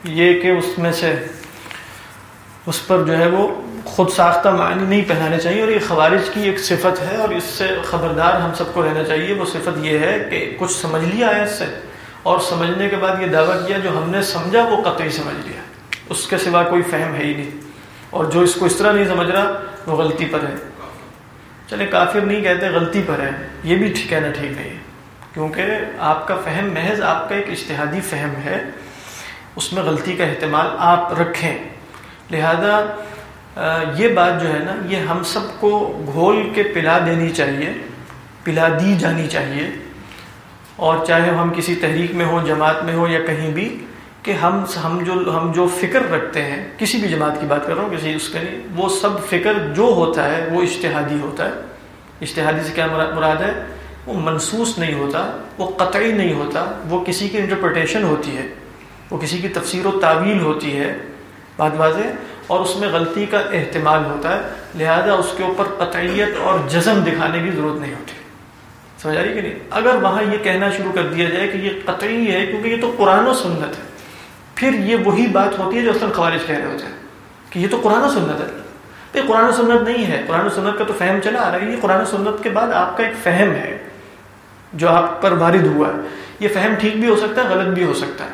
یہ کہ اس میں سے اس پر جو ہے وہ خود ساختہ معنی نہیں پہنانے چاہیے اور یہ خوارج کی ایک صفت ہے اور اس سے خبردار ہم سب کو رہنا چاہیے۔ وہ صفت یہ ہے کہ کچھ سمجھ لیا ہے اس سے اور سمجھنے کے بعد یہ دعویٰ کیا، جو ہم نے سمجھا وہ قطعی سمجھ لیا۔ اس کے سوا کوئی فہم ہے ہی نہیں۔ اور جو اس کو اس طرح نہیں سمجھ رہا، وہ غلطی پر ہے۔ چلے کافر نہیں کہتے غلطی پر ہے، یہ بھی کہنا ٹھیک نہیں ہے۔ کیونکہ آپ کا فہم، محض آپ کا ایک اشتہادی فہم ہے، اس میں غلطی کا احتمال آپ رکھیں۔ لہذا یہ بات جو ہے نا، یہ ہم سب کو گھول کے پلا دینی چاہیے، پلا دی جانی چاہیے۔ اور چاہے ہم کسی تحریک میں ہوں، جماعت میں ہوں یا کہیں بھی، کہ ہم ہم جو ہم جو فکر رکھتے ہیں، کسی بھی جماعت کی بات کر رہا ہوں، کسی اس کے لیے، وہ سب فکر جو ہوتا ہے، وہ اشتہادی ہوتا ہے۔ اشتہادی سے کیا مراد ہے؟ وہ منسوس نہیں ہوتا، وہ قطعی نہیں ہوتا، وہ کسی کی انٹرپریٹیشن ہوتی ہے۔ وہ کسی کی تفسیر و تعویل ہوتی ہے۔ بات واضح اور اس میں غلطی کا احتمال ہوتا ہے، لہذا اس کے اوپر قطعیت اور جزم دکھانے کی ضرورت نہیں ہوتی۔ سمجھ آ رہی کہ نہیں؟ اگر وہاں یہ کہنا شروع کر دیا جائے کہ یہ قطعی ہے، کیونکہ یہ تو قرآن و سنت ہے، پھر یہ وہی بات ہوتی ہے جو اصل خوارج کہہ رہے ہوتے ہیں کہ یہ تو قرآن و سنت ہے۔ یہ قرآن و سنت نہیں ہے۔ قرآن و سنت کا تو فہم چلا آ رہا ہے۔ یہ قرآن و سنت کے بعد آپ کا ایک فہم ہے جو آپ پر وارد ہوا ہے۔ یہ فہم ٹھیک بھی ہو سکتا ہے، غلط بھی ہو سکتا ہے۔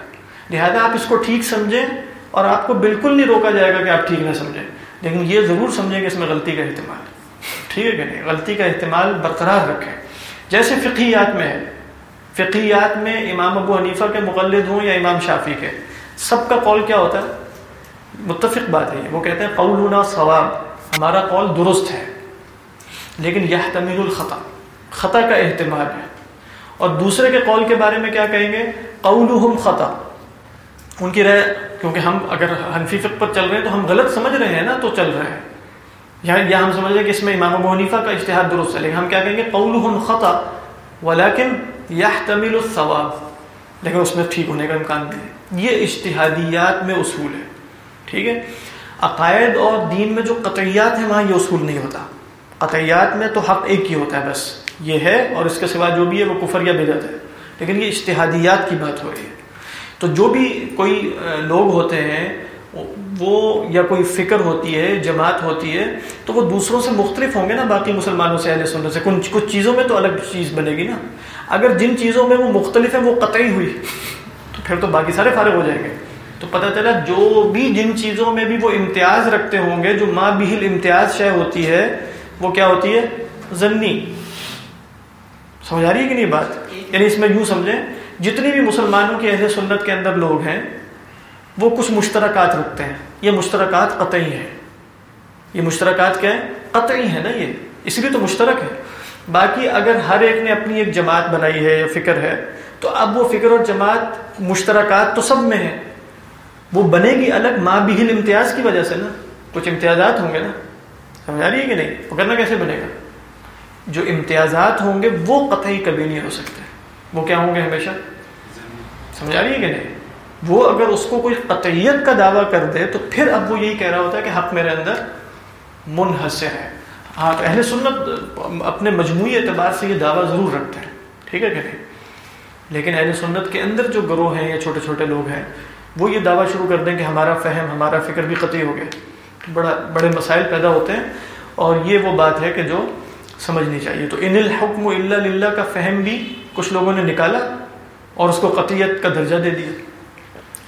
لہذا آپ اس کو ٹھیک سمجھیں۔ اور آپ کو بالکل نہیں روکا جائے گا کہ آپ ٹھیک نہ سمجھیں۔ لیکن یہ ضرور سمجھیں کہ اس میں غلطی کا احتمال ٹھیک ہے کہ نہیں؟ غلطی کا احتمال برقرار رکھیں۔ جیسے فقیات میں ہے۔ فقیات میں امام ابو حنیفہ کے مقلد ہوں یا امام شافی کے، سب کا قول کیا ہوتا ہے؟ متفق بات ہے وہ کہتے ہیں، قولنا ثواب۔ ہمارا قول درست ہے۔ لیکن یہ تمیل الخطا خطا کا احتمال ہے۔ اور دوسرے کے قول کے بارے میں کیا کہیں گے؟ قولہم خطا ان کی رائے، کیونکہ ہم اگر حنفی فق پر چل رہے ہیں تو ہم غلط سمجھ رہے ہیں نا، تو چل رہے ہیں یا یا ہم سمجھ رہے ہیں کہ اس میں امام ابو حنیفہ کا اشتہاد درست ہے، لیکن ہم کیا کہیں گے؟ قولہم خطا ولیکن یحتمل الثواب۔ لیکن اس میں ٹھیک ہونے کا امکان بھی ہے۔ یہ اشتہادیات میں اصول ہے۔ ٹھیک ہے؟ عقائد اور دین میں جو قطعیات ہیں، وہاں یہ اصول نہیں ہوتا۔ قطعیات میں تو حق ایک ہی ہوتا ہے بس۔ یہ ہے اور اس کے سوا جو بھی ہے، وہ کفر یا بدعت ہے۔ لیکن یہ اشتہادیات کی بات ہو رہی ہے۔ تو جو بھی کوئی لوگ ہوتے ہیں وہ یا کوئی فکر ہوتی ہے جماعت ہوتی ہے تو وہ دوسروں سے مختلف ہوں گے نا باقی مسلمانوں سے اہل سننے سے۔ کچھ کچھ چیزوں میں تو الگ چیز بنے گی نا۔ اگر جن چیزوں میں وہ مختلف ہیں وہ قطعی ہوئی تو پھر تو باقی سارے فارغ ہو جائیں گے۔ تو پتہ چلا جو بھی جن چیزوں میں بھی وہ امتیاز رکھتے ہوں گے جو ماں بہل امتیاز شے ہوتی ہے وہ کیا ہوتی ہے؟ ضنی سمجھ آ رہی ہے کہ نہیں بات؟ یعنی اس میں یوں سمجھیں جتنی بھی مسلمانوں کی اہل سنت کے اندر لوگ ہیں، وہ کچھ مشترکات رکھتے ہیں۔ یہ مشترکات قطعی ہیں۔ یہ مشترکات کیا ہے قطعی ہے نا یہ۔ اس لیے تو مشترک ہے باقی اگر ہر ایک نے اپنی ایک جماعت بنائی ہے یا فکر ہے، تو اب وہ فکر اور جماعت مشترکات تو سب میں ہے وہ بنے گی الگ ماں بھی امتیاز کی وجہ سے نا۔ کچھ امتیازات ہوں گے نا۔ سمجھ آ رہی ہے کہ نہیں؟ وہ کرنا کیسے بنے گا۔ جو امتیازات ہوں گے، وہ قطعی کبھی نہیں ہو سکتے۔ وہ کیا ہوں گے ہمیشہ؟ سمجھ آ رہی ہے کہ نہیں؟ وہ اگر اس کو کوئی قطعیت کا دعویٰ کر دے تو پھر اب وہ یہی کہہ رہا ہوتا ہے کہ حق میرے اندر منحصر ہے۔ ہاں اہل سنت اپنے مجموعی اعتبار سے یہ دعویٰ ضرور رکھتے ہیں، ٹھیک ہے کہ نہیں؟ لیکن اہل سنت کے اندر جو گروہ ہیں یا چھوٹے چھوٹے لوگ ہیں، وہ یہ دعویٰ شروع کر دیں کہ ہمارا فہم، ہمارا فکر بھی قطعی ہو گیا۔ بڑا، بڑے مسائل پیدا ہوتے ہیں اور یہ وہ بات ہے کہ جو سمجھنی چاہیے۔ تو ان الحکم اللہ کا فہم بھی کچھ لوگوں نے نکالا اور اس کو قطعیت کا درجہ دے دیا۔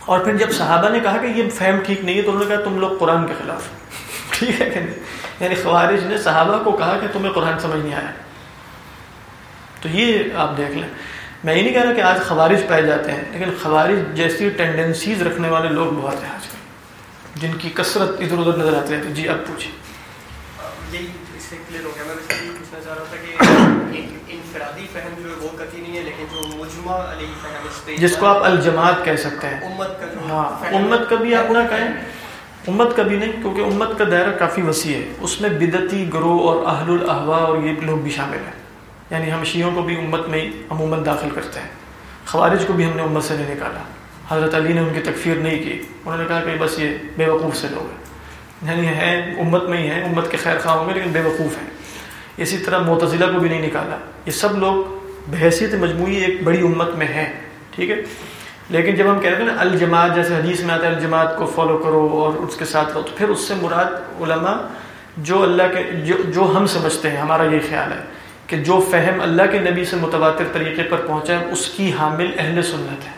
اور پھر جب صحابہ نے کہا کہ یہ فہم ٹھیک نہیں ہے، تو انہوں نے کہا تم لوگ قرآن کے خلاف۔ *laughs* ٹھیک ہے کہ نہیں؟ یعنی خوارج نے صحابہ کو کہا کہ تمہیں قرآن سمجھ نہیں آیا۔ تو یہ آپ دیکھ لیں۔ میں یہ نہیں کہہ رہا کہ آج خوارج پائے جاتے ہیں، لیکن خوارج جیسی ٹینڈنسیز رکھنے والے لوگ بہت ہیں آج کل۔ جن کی کثرت ادھر ادھر نظر آتے ہیں جی اب پوچھیں۔ جس کو آپ الجماعت کہہ سکتے ہیں۔ ہاں امت کا بھی آپ نہ کہیں۔ امت کا بھی نہیں کیونکہ امت کا دائرہ کافی وسیع ہے۔ اس میں بدتی گروہ اور اہل الحوا اور یہ لوگ بھی شامل ہیں۔ یعنی ہم شیعوں کو بھی امت میں عموماً داخل کرتے ہیں۔ خوارج کو بھی ہم نے امت سے نہیں نکالا۔ حضرت علی نے ان کی تکفیر نہیں کی۔ انہوں نے کہا کہ بس یہ بے وقوف سے لوگ ہیں۔ یعنی ہیں امت میں ہی ہیں امت کے خیر خواہ ہوں گے لیکن بے وقوف ہیں۔ اسی طرح معتزلہ کو بھی نہیں نکالا۔ یہ سب لوگ بحیثیت مجموعی ایک بڑی امت میں ہیں ٹھیک ہے؟ لیکن جب ہم کہتے ہیں نا الجماعت، جیسے حدیث میں آتا ہے الجماعت کو فالو کرو اور اس کے ساتھ رہو، تو پھر اس سے مراد علماء جو اللہ کے، جو جو ہم سمجھتے ہیں، ہمارا یہ خیال ہے کہ جو فہم اللہ کے نبی سے متواتر طریقے پر پہنچا ہے، اس کی حامل اہل سنت ہے۔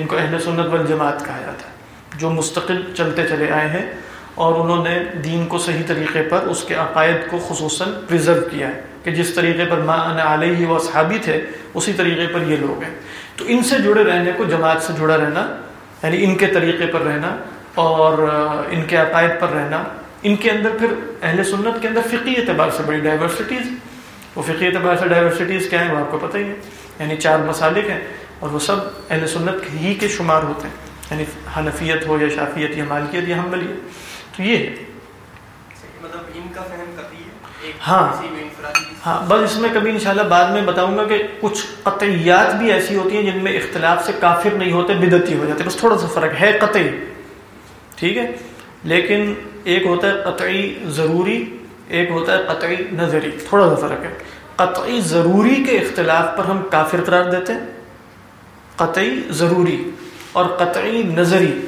ان کو اہل سنت والجماعت کہا جاتا ہے، جو مستقل چلتے چلے آئے ہیں اور انہوں نے دین کو صحیح طریقے پر، اس کے عقائد کو خصوصاً پرزرو کیا ہے۔ کہ جس طریقے پر ماں علیہ و صحابی تھے، اسی طریقے پر یہ لوگ ہیں۔ تو ان سے جڑے رہنے کو، جماعت سے جڑا رہنا یعنی ان کے طریقے پر رہنا اور ان کے عقائد پر رہنا، ان کے اندر پھر اہل سنت کے اندر فقی اعتبار سے بڑی ڈائیورسٹیز وہ فقی اعتبار سے ڈائیورسٹیز کیا ہیں؟ وہ آپ کو پتہ ہی ہے۔ یعنی چار مسالک ہیں اور وہ سب اہل سنت ہی کے شمار ہوتے ہیں۔ یعنی حنفیت ہو یا شافیت یا مالکیت یا حملیت تو یہ ہے۔ مطلب ان کا فیم ہاں۔ ہاں بس اس میں کبھی انشاءاللہ بعد میں بتاؤں گا کہ کچھ قطعیات بھی ایسی ہوتی ہیں جن میں اختلاف سے کافر نہیں ہوتے بدتی ہو جاتے بس تھوڑا سا فرق ہے قطعی۔ ٹھیک ہے؟ لیکن ایک ہوتا ہے قطعی ضروری ایک ہوتا ہے قطعی نظری۔ تھوڑا سا فرق ہے۔ قطعی ضروری کے اختلاف پر ہم کافر قرار دیتے ہیں۔ قطعی ضروری اور قطعی نظری۔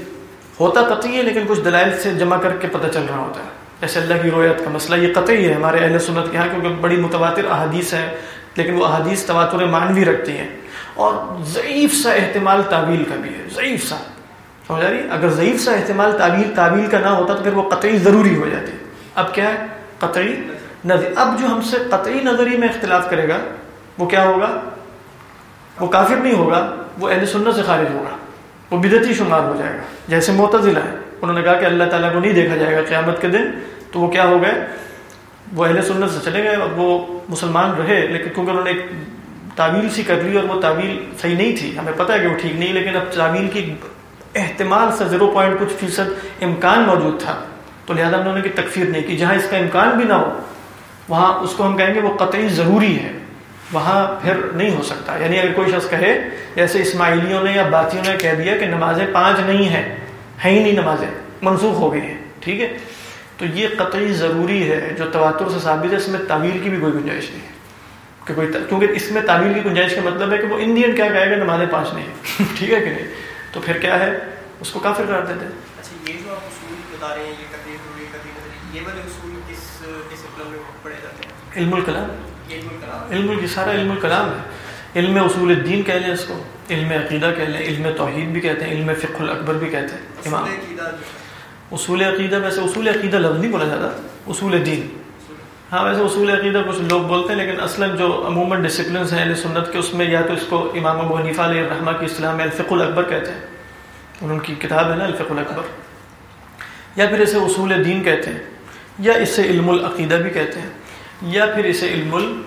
ہوتا قطعی ہے لیکن کچھ دلائل سے جمع کر کے پتہ چل رہا ہوتا ہے۔ جیسے اللہ کی رویت کا مسئلہ، یہ قطعی ہے، ہمارے اہل سنت کے یہاں، کیونکہ بڑی متواتر احادیث ہے لیکن وہ احادیث تواتر معنوی رکھتی ہیں۔ اور ضعیف سا احتمال تعویل کا بھی ہے، ضعیف سا۔ سمجھ آ رہی؟ اگر ضعیف سا احتمال تعویل تعویل کا نہ ہوتا تو پھر وہ قطعی ضروری ہو جاتی اب کیا ہے؟ قطعی نظر۔ اب جو ہم سے قطعی نظری میں اختلاف کرے گا، وہ کیا ہوگا؟ وہ کافر نہیں ہوگا، وہ اہل سنت سے خارج ہوگا۔ وہ بدتی شمار ہو جائے گا، جیسے معتزلہ ہے انہوں نے کہا کہ اللہ تعالیٰ کو نہیں دیکھا جائے گا قیامت کے دن، تو وہ کیا ہو گئے؟ وہ اہل سنت سے چلے گئے اور وہ مسلمان رہے، لیکن کیونکہ انہوں نے ایک تعویل سی کر لی اور وہ تعویل صحیح نہیں تھی۔ ہمیں پتہ ہے کہ وہ ٹھیک نہیں، لیکن اب تعویل کی احتمال سے زیرو پوائنٹ کچھ فیصد امکان موجود تھا۔ تو لہٰذا انہوں نے کی تکفیر نہیں کی۔ جہاں اس کا امکان بھی نہ ہو، وہاں اس کو ہم کہیں گے وہ قطعی ضروری ہے۔ وہاں پھر نہیں ہو سکتا۔ یعنی اگر کوئی شخص کہے، جیسے اسماعیلیوں نے یا باتیوں نے کہہ دیا کہ نمازیں پانچ نہیں ہیں ہیں ہی نہیں نمازیں منسوخ ہو گئی ہیں ٹھیک ہے؟ تو یہ قطعی ضروری ہے جو تواتر سے ثابت ہے اس میں تعویل کی بھی کوئی گنجائش نہیں ہے۔ کہ کوئی کیونکہ اس میں تعویل کی گنجائش کا مطلب ہے کہ وہ انڈین کیا کہے گا نمازیں پانچ نہیں ہیں۔ *laughs* ٹھیک ہے کہ نہیں؟ تو پھر کیا ہے؟ اس کو کافر کر دیتے اچھا یہ جو آپ اصول بتا رہے ہیں یہ قطعی ضروری قطعی نظری یہ والے اصول کس ڈسپلن میں پڑھے جاتے ہیں؟ علم الکلام۔ علم الکلام۔ علم یہ سارا علم الکلام ہے۔ علم اصول الدین کہہ لیں اس کو علم عقیدہ کہہ لیں علم توحید بھی کہتے ہیں علم فقہ الاکبر بھی کہتے ہیں امام۔ اصول عقیدہ ویسے اصول عقیدہ لفظ نہیں بولا جاتا اصول دین۔ ہاں ویسے اصول عقیدہ کچھ لوگ بولتے ہیں لیکن اصلا جو عموماً ڈسپلنس ہیں اہل سنت کے اس میں یا تو اس کو امام ابو حنیفہ علیہ الرحمہ کی اسلام میں الفق الاکبر کہتے ہیں۔ ان کی کتاب ہے نا الفق الاکبر۔ یا پھر اسے اصول دین کہتے ہیں یا اسے علم العقیدہ بھی کہتے ہیں یا پھر اسے علم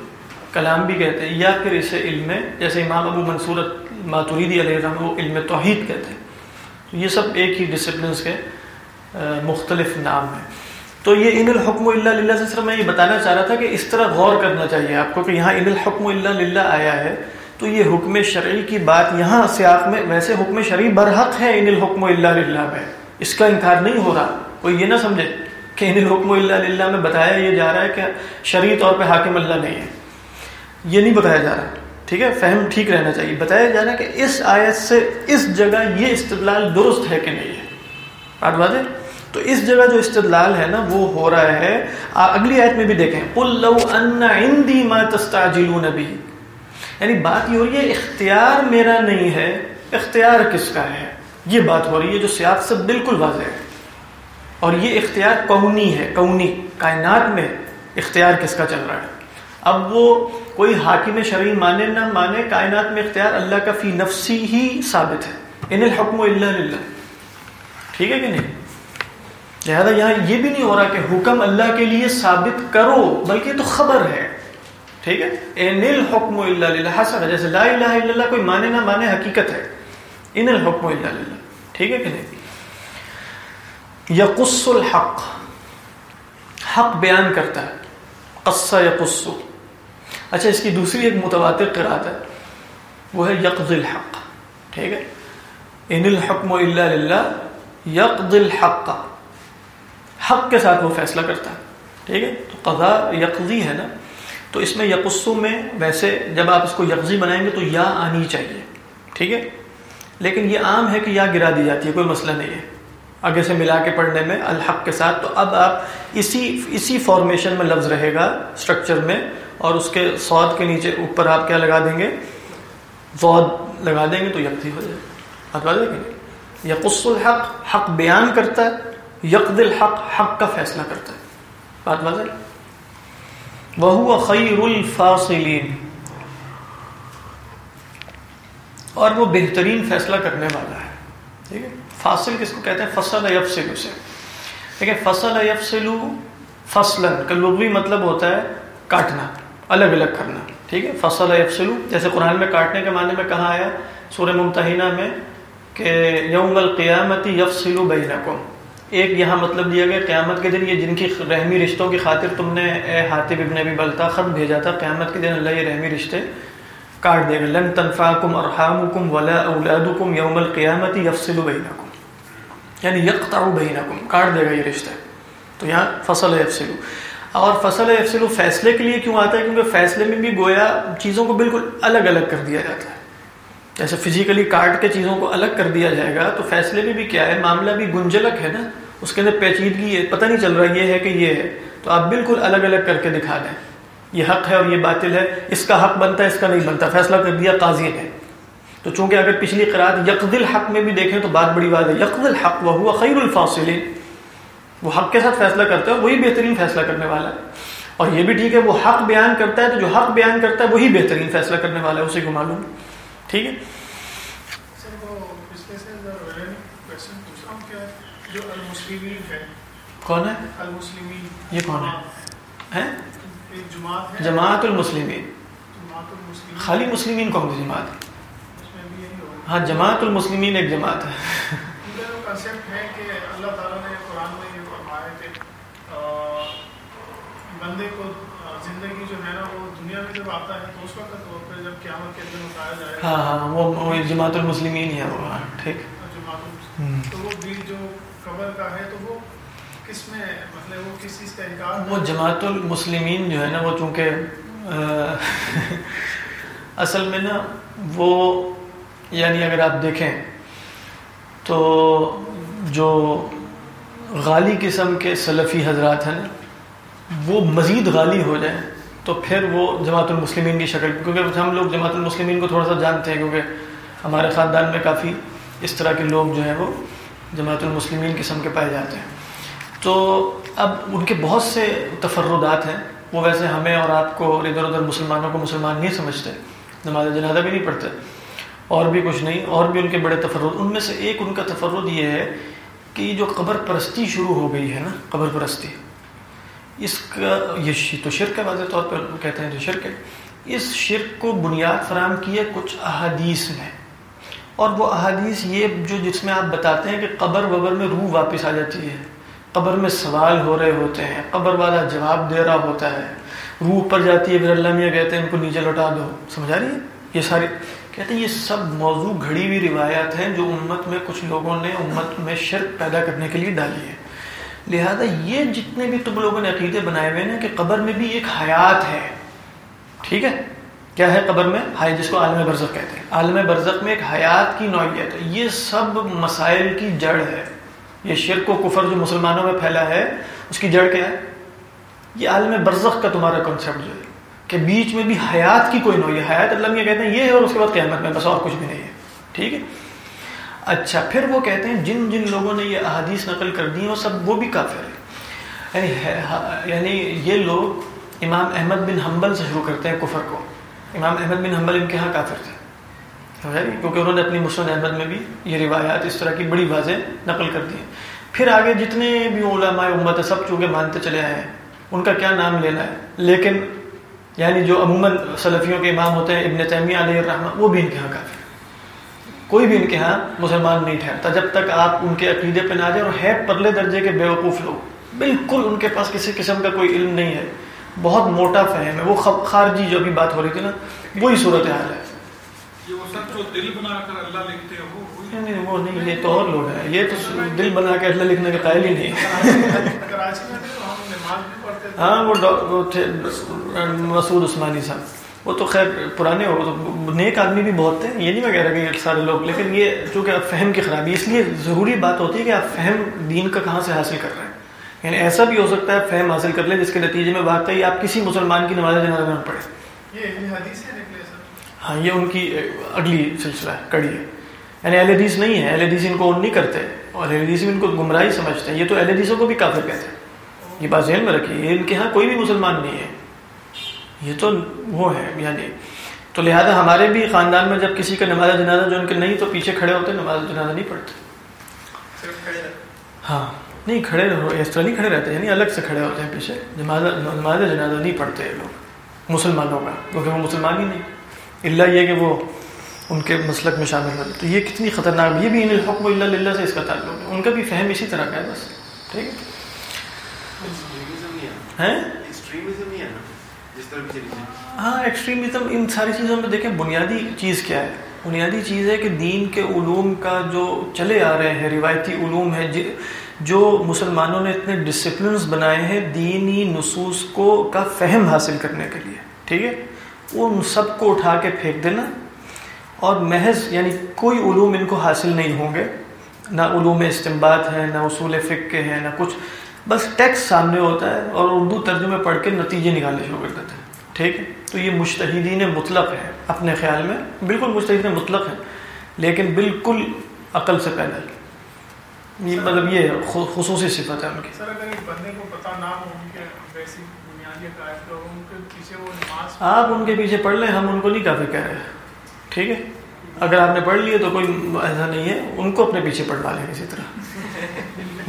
الکلام بھی کہتے ہیں، یا پھر اسے علم جیسے امام ابو منصور ماتوریدی علیہ الرحمہ وہ علم توحید کہتے ہیں۔ یہ سب ایک ہی ڈسپلنس کے مختلف نام ہیں۔ تو یہ ان الحکم اللہ للہ سے صرف میں یہ بتانا چاہ رہا تھا کہ اس طرح غور کرنا چاہیے آپ کو کہ یہاں ان الحکم اللہ للہ آیا ہے۔ تو یہ حکم شرعی کی بات یہاں سیاق میں، ویسے حکم شرعی برحق ہے ان الحکم اللہ للہ میں۔ اس کا انکار نہیں ہو رہا۔ کوئی یہ نہ سمجھے کہ ان الحکم اللہ للہ میں بتایا یہ جا رہا ہے کہ شرعی طور پہ حاکم اللہ نہیں ہے۔ یہ نہیں بتایا جا رہا ٹھیک ہے؟ فہم ٹھیک رہنا چاہیے۔ بتایا جا رہا کہ اس آیت سے اس جگہ یہ استدلال درست ہے کہ نہیں ہے۔ بات واضح تو اس جگہ جو استدلال ہے نا، وہ ہو رہا ہے۔ اگلی آیت میں بھی دیکھیں۔ قل لو ان عندي ما تستعجلون به۔ یعنی بات یہ ہو رہی ہے، اختیار میرا نہیں ہے۔ اختیار کس کا ہے؟ یہ بات ہو رہی ہے جو سیاق سے بالکل واضح ہے۔ اور یہ اختیار کونی ہے، کونی، کائنات میں اختیار کس کا چل رہا ہے؟ اب وہ کوئی حاکم شرعی مانے نہ مانے، کائنات میں اختیار اللہ کا فی نفسی ہی ثابت ہے۔ ان الحکم الا للہ۔ ٹھیک ہے کہ نہیں؟ لہذا یہاں یہ بھی نہیں ہو رہا کہ حکم اللہ کے لیے ثابت کرو، بلکہ تو خبر ہے۔ ٹھیک ہے؟ ان الحکم الا للہ، حسن، جیسے لا الہ الا اللہ، کوئی مانے نہ مانے، حقیقت ہے۔ ان الحکم الا للہ۔ ٹھیک ہے کہ نہیں؟ یقص الحق۔ حق بیان کرتا ہے۔ قصہ یقص اچھا اس کی دوسری ایک متواتر قرآت ہے، وہ ہے یقض الحق، ٹھیک ہے؟ ان الحکم الا للہ یقض الحق۔ حق کے ساتھ وہ فیصلہ کرتا ہے، ٹھیک ہے؟ تو قضا یقضی ہے نا؟ تو اس میں یقصو میں ویسے جب آپ اس کو یقضی بنائیں گے تو یا آنی چاہیے، ٹھیک ہے؟ لیکن یہ عام ہے کہ یا گرا دی جاتی ہے، کوئی مسئلہ نہیں ہے۔ آگے سے ملا کے پڑھنے میں الحق کے ساتھ، تو اب آپ اسی اسی فارمیشن میں لفظ رہے گا اسٹرکچر میں۔ اور اس کے سعود کے نیچے اوپر آپ کیا لگا دیں گے؟ زود لگا دیں گے تو یکتی ہو جائے بات بات دیکھیں یقص الحق، حق بیان کرتا ہے۔ یقد الحق، حق کا فیصلہ کرتا ہے۔ بات واضح وہ خیر الفاصلین۔ اور وہ بہترین فیصلہ کرنے والا ہے۔ ٹھیک ہے؟ فاصل کس کو کہتے ہیں؟ فصل یفسلو سے۔ ٹھیک ہے فصل یفسلو فصلاً کا لغوی مطلب ہوتا ہے کاٹنا۔ الگ الگ کرنا، ٹھیک ہے؟ فصل یفسلو جیسے قرآن میں کاٹنے کے معنی میں کہا آیا، سورہ ممتحینہ میں کہ یوم القیامتی یفسلو بینکم۔ ایک یہاں مطلب دیا گیا، قیامت کے دن یہ جن کی رحمی رشتوں کی خاطر تم نے اے حاطب ابن ابی بلتا خط بھیجا تھا، قیامت کے دن اللہ یہ رحمی رشتے کاٹ دے گا۔ لن تنفعکم ارحامکم ولا اولادکم یوم القیامت یفصل بینکم۔ یعنی یقطع بینکم، کاٹ دے گا یہ رشتہ۔ تو یہاں فصل یفصل اور فصل یفصل فیصلے کے لیے کیوں آتا ہے؟ کیونکہ فیصلے میں بھی گویا چیزوں کو بالکل الگ الگ کر دیا جاتا ہے۔ جیسے فزیکلی کاٹ کے چیزوں کو الگ کر دیا جائے گا، تو فیصلے میں بھی کیا ہے؟ معاملہ بھی گنجلک ہے نا۔ اس کے اندر پیچیدگی ہے، پتہ نہیں چل رہا یہ ہے کہ یہ ہے۔ تو آپ بالکل الگ الگ کر کے دکھا دیں۔ یہ حق ہے اور یہ باطل ہے۔ اس کا حق بنتا ہے، اس کا نہیں بنتا۔ فیصلہ کر دیا، قاضی نے۔ تو چونکہ اگر پچھلی قرآن یقد الحق میں بھی دیکھیں تو بات بڑی بات ہے۔ یقد الحق وہ ہوا خیر الفاصل وہ حق کے ساتھ فیصلہ کرتا ہے وہی بہترین فیصلہ کرنے والا ہے۔ اور یہ بھی ٹھیک ہے وہ حق بیان کرتا ہے تو جو حق بیان کرتا ہے وہی بہترین فیصلہ کرنے والا ہے اسی کو معلوم؟ ٹھیک ہے؟ کون ہے؟ یہ کون ہے؟ جماعت المسلمین۔ خالی مسلمین کون سی جماعت ہے؟ ہاں جماعت المسلمین ایک جماعت ہے۔ بندے کو زندگی جو ہے نا وہ دنیا میں جب آتا ہے تو اس وقت وہ پھر جب قیامت کے دن اٹھایا جائے ہاں ہاں وہ جماعت المسلمین ہے وہ ہاں، ٹھیک۔ جماعت تو وہ بھی جو قبر کا ہے تو وہ کس میں مطلب وہ کس چیز کا انکار وہ جماعت المسلمین جو ہے نا وہ چونکہ اصل میں نا وہ یعنی اگر آپ دیکھیں تو جو غالی قسم کے سلفی حضرات ہیں، وہ مزید غالی ہو جائیں تو پھر وہ جماعت المسلمین کی شکل، کیونکہ ہم لوگ جماعت المسلمین کو تھوڑا سا جانتے ہیں، کیونکہ ہمارے خاندان میں کافی اس طرح کے لوگ جو ہیں وہ جماعت المسلمین قسم کے پائے جاتے ہیں۔ تو اب ان کے بہت سے تفردات ہیں، وہ ویسے ہمیں اور آپ کو اور ادھر ادھر مسلمانوں کو مسلمان نہیں سمجھتے، نماز جنازہ بھی نہیں پڑھتے، اور بھی کچھ نہیں، اور بھی ان کے بڑے تفرد۔ ان میں سے ایک ان کا تفرد یہ ہے کہ جو قبر پرستی شروع ہو گئی ہے نا، قبر پرستی، اس کا یہ تو شرک ہے واضح طور پر کہتے ہیں جو شرک ہے۔ اس شرک کو بنیاد فراہم کی ہے کچھ احادیث میں۔ اور وہ احادیث یہ جو جس میں آپ بتاتے ہیں کہ قبر وبر میں روح واپس آ جاتی ہے، قبر میں سوال ہو رہے ہوتے ہیں، قبر والا جواب دے رہا ہوتا ہے۔ روح پر جاتی ہے، پھر اللہ میاں کہتے ہیں ان کو نیچے لوٹا دو۔ سمجھا رہی ہے؟ یہ ساری کہتے ہیں یہ سب موضوع گھڑی ہوئی روایات ہیں جو امت میں کچھ لوگوں نے امت میں شرک پیدا کرنے کے لیے ڈالی ہے لہذا یہ جتنے بھی تم لوگوں نے عقیدے بنائے ہوئے ہیں کہ قبر میں بھی ایک حیات ہے۔ ٹھیک ہے؟ کیا ہے قبر میں؟ ہائی جس کو عالم برزخ کہتے ہیں۔ عالم برزخ میں ایک حیات کی نوعیت ہے۔ یہ سب مسائل کی جڑ ہے۔ یہ شرک و کفر جو مسلمانوں میں پھیلا ہے، اس کی جڑ کیا ہے؟ یہ عالم برزخ کا تمہارا کنسیپٹ جو ہے۔ کہ بیچ میں بھی حیات کی کوئی نوعیت حیات اللہ یہ کہتے ہیں یہ ہے اور اس کے بعد قیامت میں بس اور کچھ بھی نہیں ہے۔ ٹھیک ہے؟ اچھا پھر وہ کہتے ہیں جن جن لوگوں نے یہ احادیث نقل کر دی ہیں، وہ سب وہ بھی کافر ہیں۔ یعنی یعنی یہ لوگ امام احمد بن حنبل سے شروع کرتے ہیں کفر کو۔ امام احمد بن حنبل ان کے ہاں کافر تھے۔ جی؟ کیونکہ انہوں نے اپنی مسلم احمد میں بھی یہ روایات اس طرح کی بڑی واضح نقل کر دی ہیں۔ پھر آگے جتنے بھی علماء امت ہے سب چونکہ مانتے چلے آئے ہیں، ان کا کیا نام لینا ہے؟ لیکن یعنی جو عموماً سلفیوں کے امام ہوتے ہیں ابن تیمیہ علیہ الرحمٰ وہ بھی ان کے ہاں کافر کوئی بھی ان کے ہاں مسلمان نہیں ٹھہرتا۔ جب تک آپ ان کے عقیدے پہ نہ جائیں اور ہے پرلے درجے کے بیوقوف لوگ بالکل ان کے پاس کسی قسم کا کوئی علم نہیں ہے۔ بہت موٹا فہم ہے۔ وہ خارجی جو بھی بات ہو رہی تھی نا وہی صورت حال ہے۔ نہیں وہ نہیں یہ تو اور لوگ ہیں۔ یہ تو دل بنا کے اللہ لکھنے کے قائل ہی نہیں ہاں وہ تھے مسعود عثمانی صاحب۔ وہ تو خیر پرانے ہو تو نیک آدمی بھی بہت تھے یہ نہیں میں کہہ رہا کہ سارے لوگ لیکن یہ چونکہ اب فہم کی خرابی اس لیے ضروری بات ہوتی ہے کہ آپ فہم دین کا کہاں سے حاصل کر رہے ہیں؟ یعنی ایسا بھی ہو سکتا ہے فہم حاصل کر لیں جس کے نتیجے میں واقعی آپ کسی مسلمان کی نماز جنازہ نہ پڑھے ہاں یہ ان کی اگلی سلسلہ ہے کڑی ہے۔ یعنی اہل حدیث نہیں ہے اہل حدیث ان کو نہیں کرتے اور اہل حدیث ان کو گمراہی سمجھتے ہیں۔ یہ تو اہل حدیثوں کو بھی کافر کہتے ہیں۔ یہ بات ذہن میں رکھیے ان کے ہاں کوئی بھی مسلمان نہیں ہے۔ یہ تو وہ ہے یعنی تو لہذا ہمارے بھی خاندان میں جب کسی کا نماز جنازہ جو ان کے نہیں تو پیچھے کھڑے ہوتے نماز جنازہ نہیں پڑھتے۔ ہاں نہیں کھڑے اس طرح نہیں کھڑے رہتے یعنی الگ سے کھڑے ہوتے ہیں پیچھے۔ نماز نماز جنازہ نہیں پڑھتے یہ لوگ مسلمانوں کا کیونکہ وہ مسلمان ہی نہیں۔ اللہ یہ کہ وہ ان کے مسلک میں شامل ہوتے۔ تو یہ کتنی خطرناک یہ بھی ان الحکم اللہ سے اس کا تعلق ہے۔ ان کا بھی فہم اسی طرح کا ہے بس ٹھیک ہے؟ ہاں ایکسٹریمزم ان ساری چیزوں میں دیکھیں بنیادی چیز کیا ہے؟ بنیادی چیز ہے کہ دین کے علوم کا جو چلے آ رہے ہیں روایتی علوم ہے جو مسلمانوں نے اتنے ڈسپلنس بنائے ہیں دینی نصوص کو کا فہم حاصل کرنے کے لیے ٹھیک ہے؟ ان سب کو اٹھا کے پھینک دینا اور محض یعنی کوئی علوم ان کو حاصل نہیں ہوں گے۔ نہ علوم استمباد ہیں نہ اصول کے ہیں نہ کچھ۔ بس ٹیکس سامنے ہوتا ہے اور اردو ترجمے پڑھ کے نتیجے نکالنے شروع کر دیتے ہیں۔ ٹھیک ہے؟ تو یہ مشتحدین مطلق ہے اپنے خیال میں بالکل مشتحدین مطلق ہیں لیکن بالکل عقل سے پیدل۔ یہ مطلب یہ خصوصی صفت ہے ان کی۔ سر اگر بندے کو پتہ نہ ہو آپ ان کے پیچھے پڑھ لیں ہم ان کو نہیں کافی کہہ رہے ہیں۔ ٹھیک ہے؟ اگر آپ نے پڑھ لیے تو کوئی ایسا نہیں ہے ان کو اپنے پیچھے پڑھوا لیں اسی طرح۔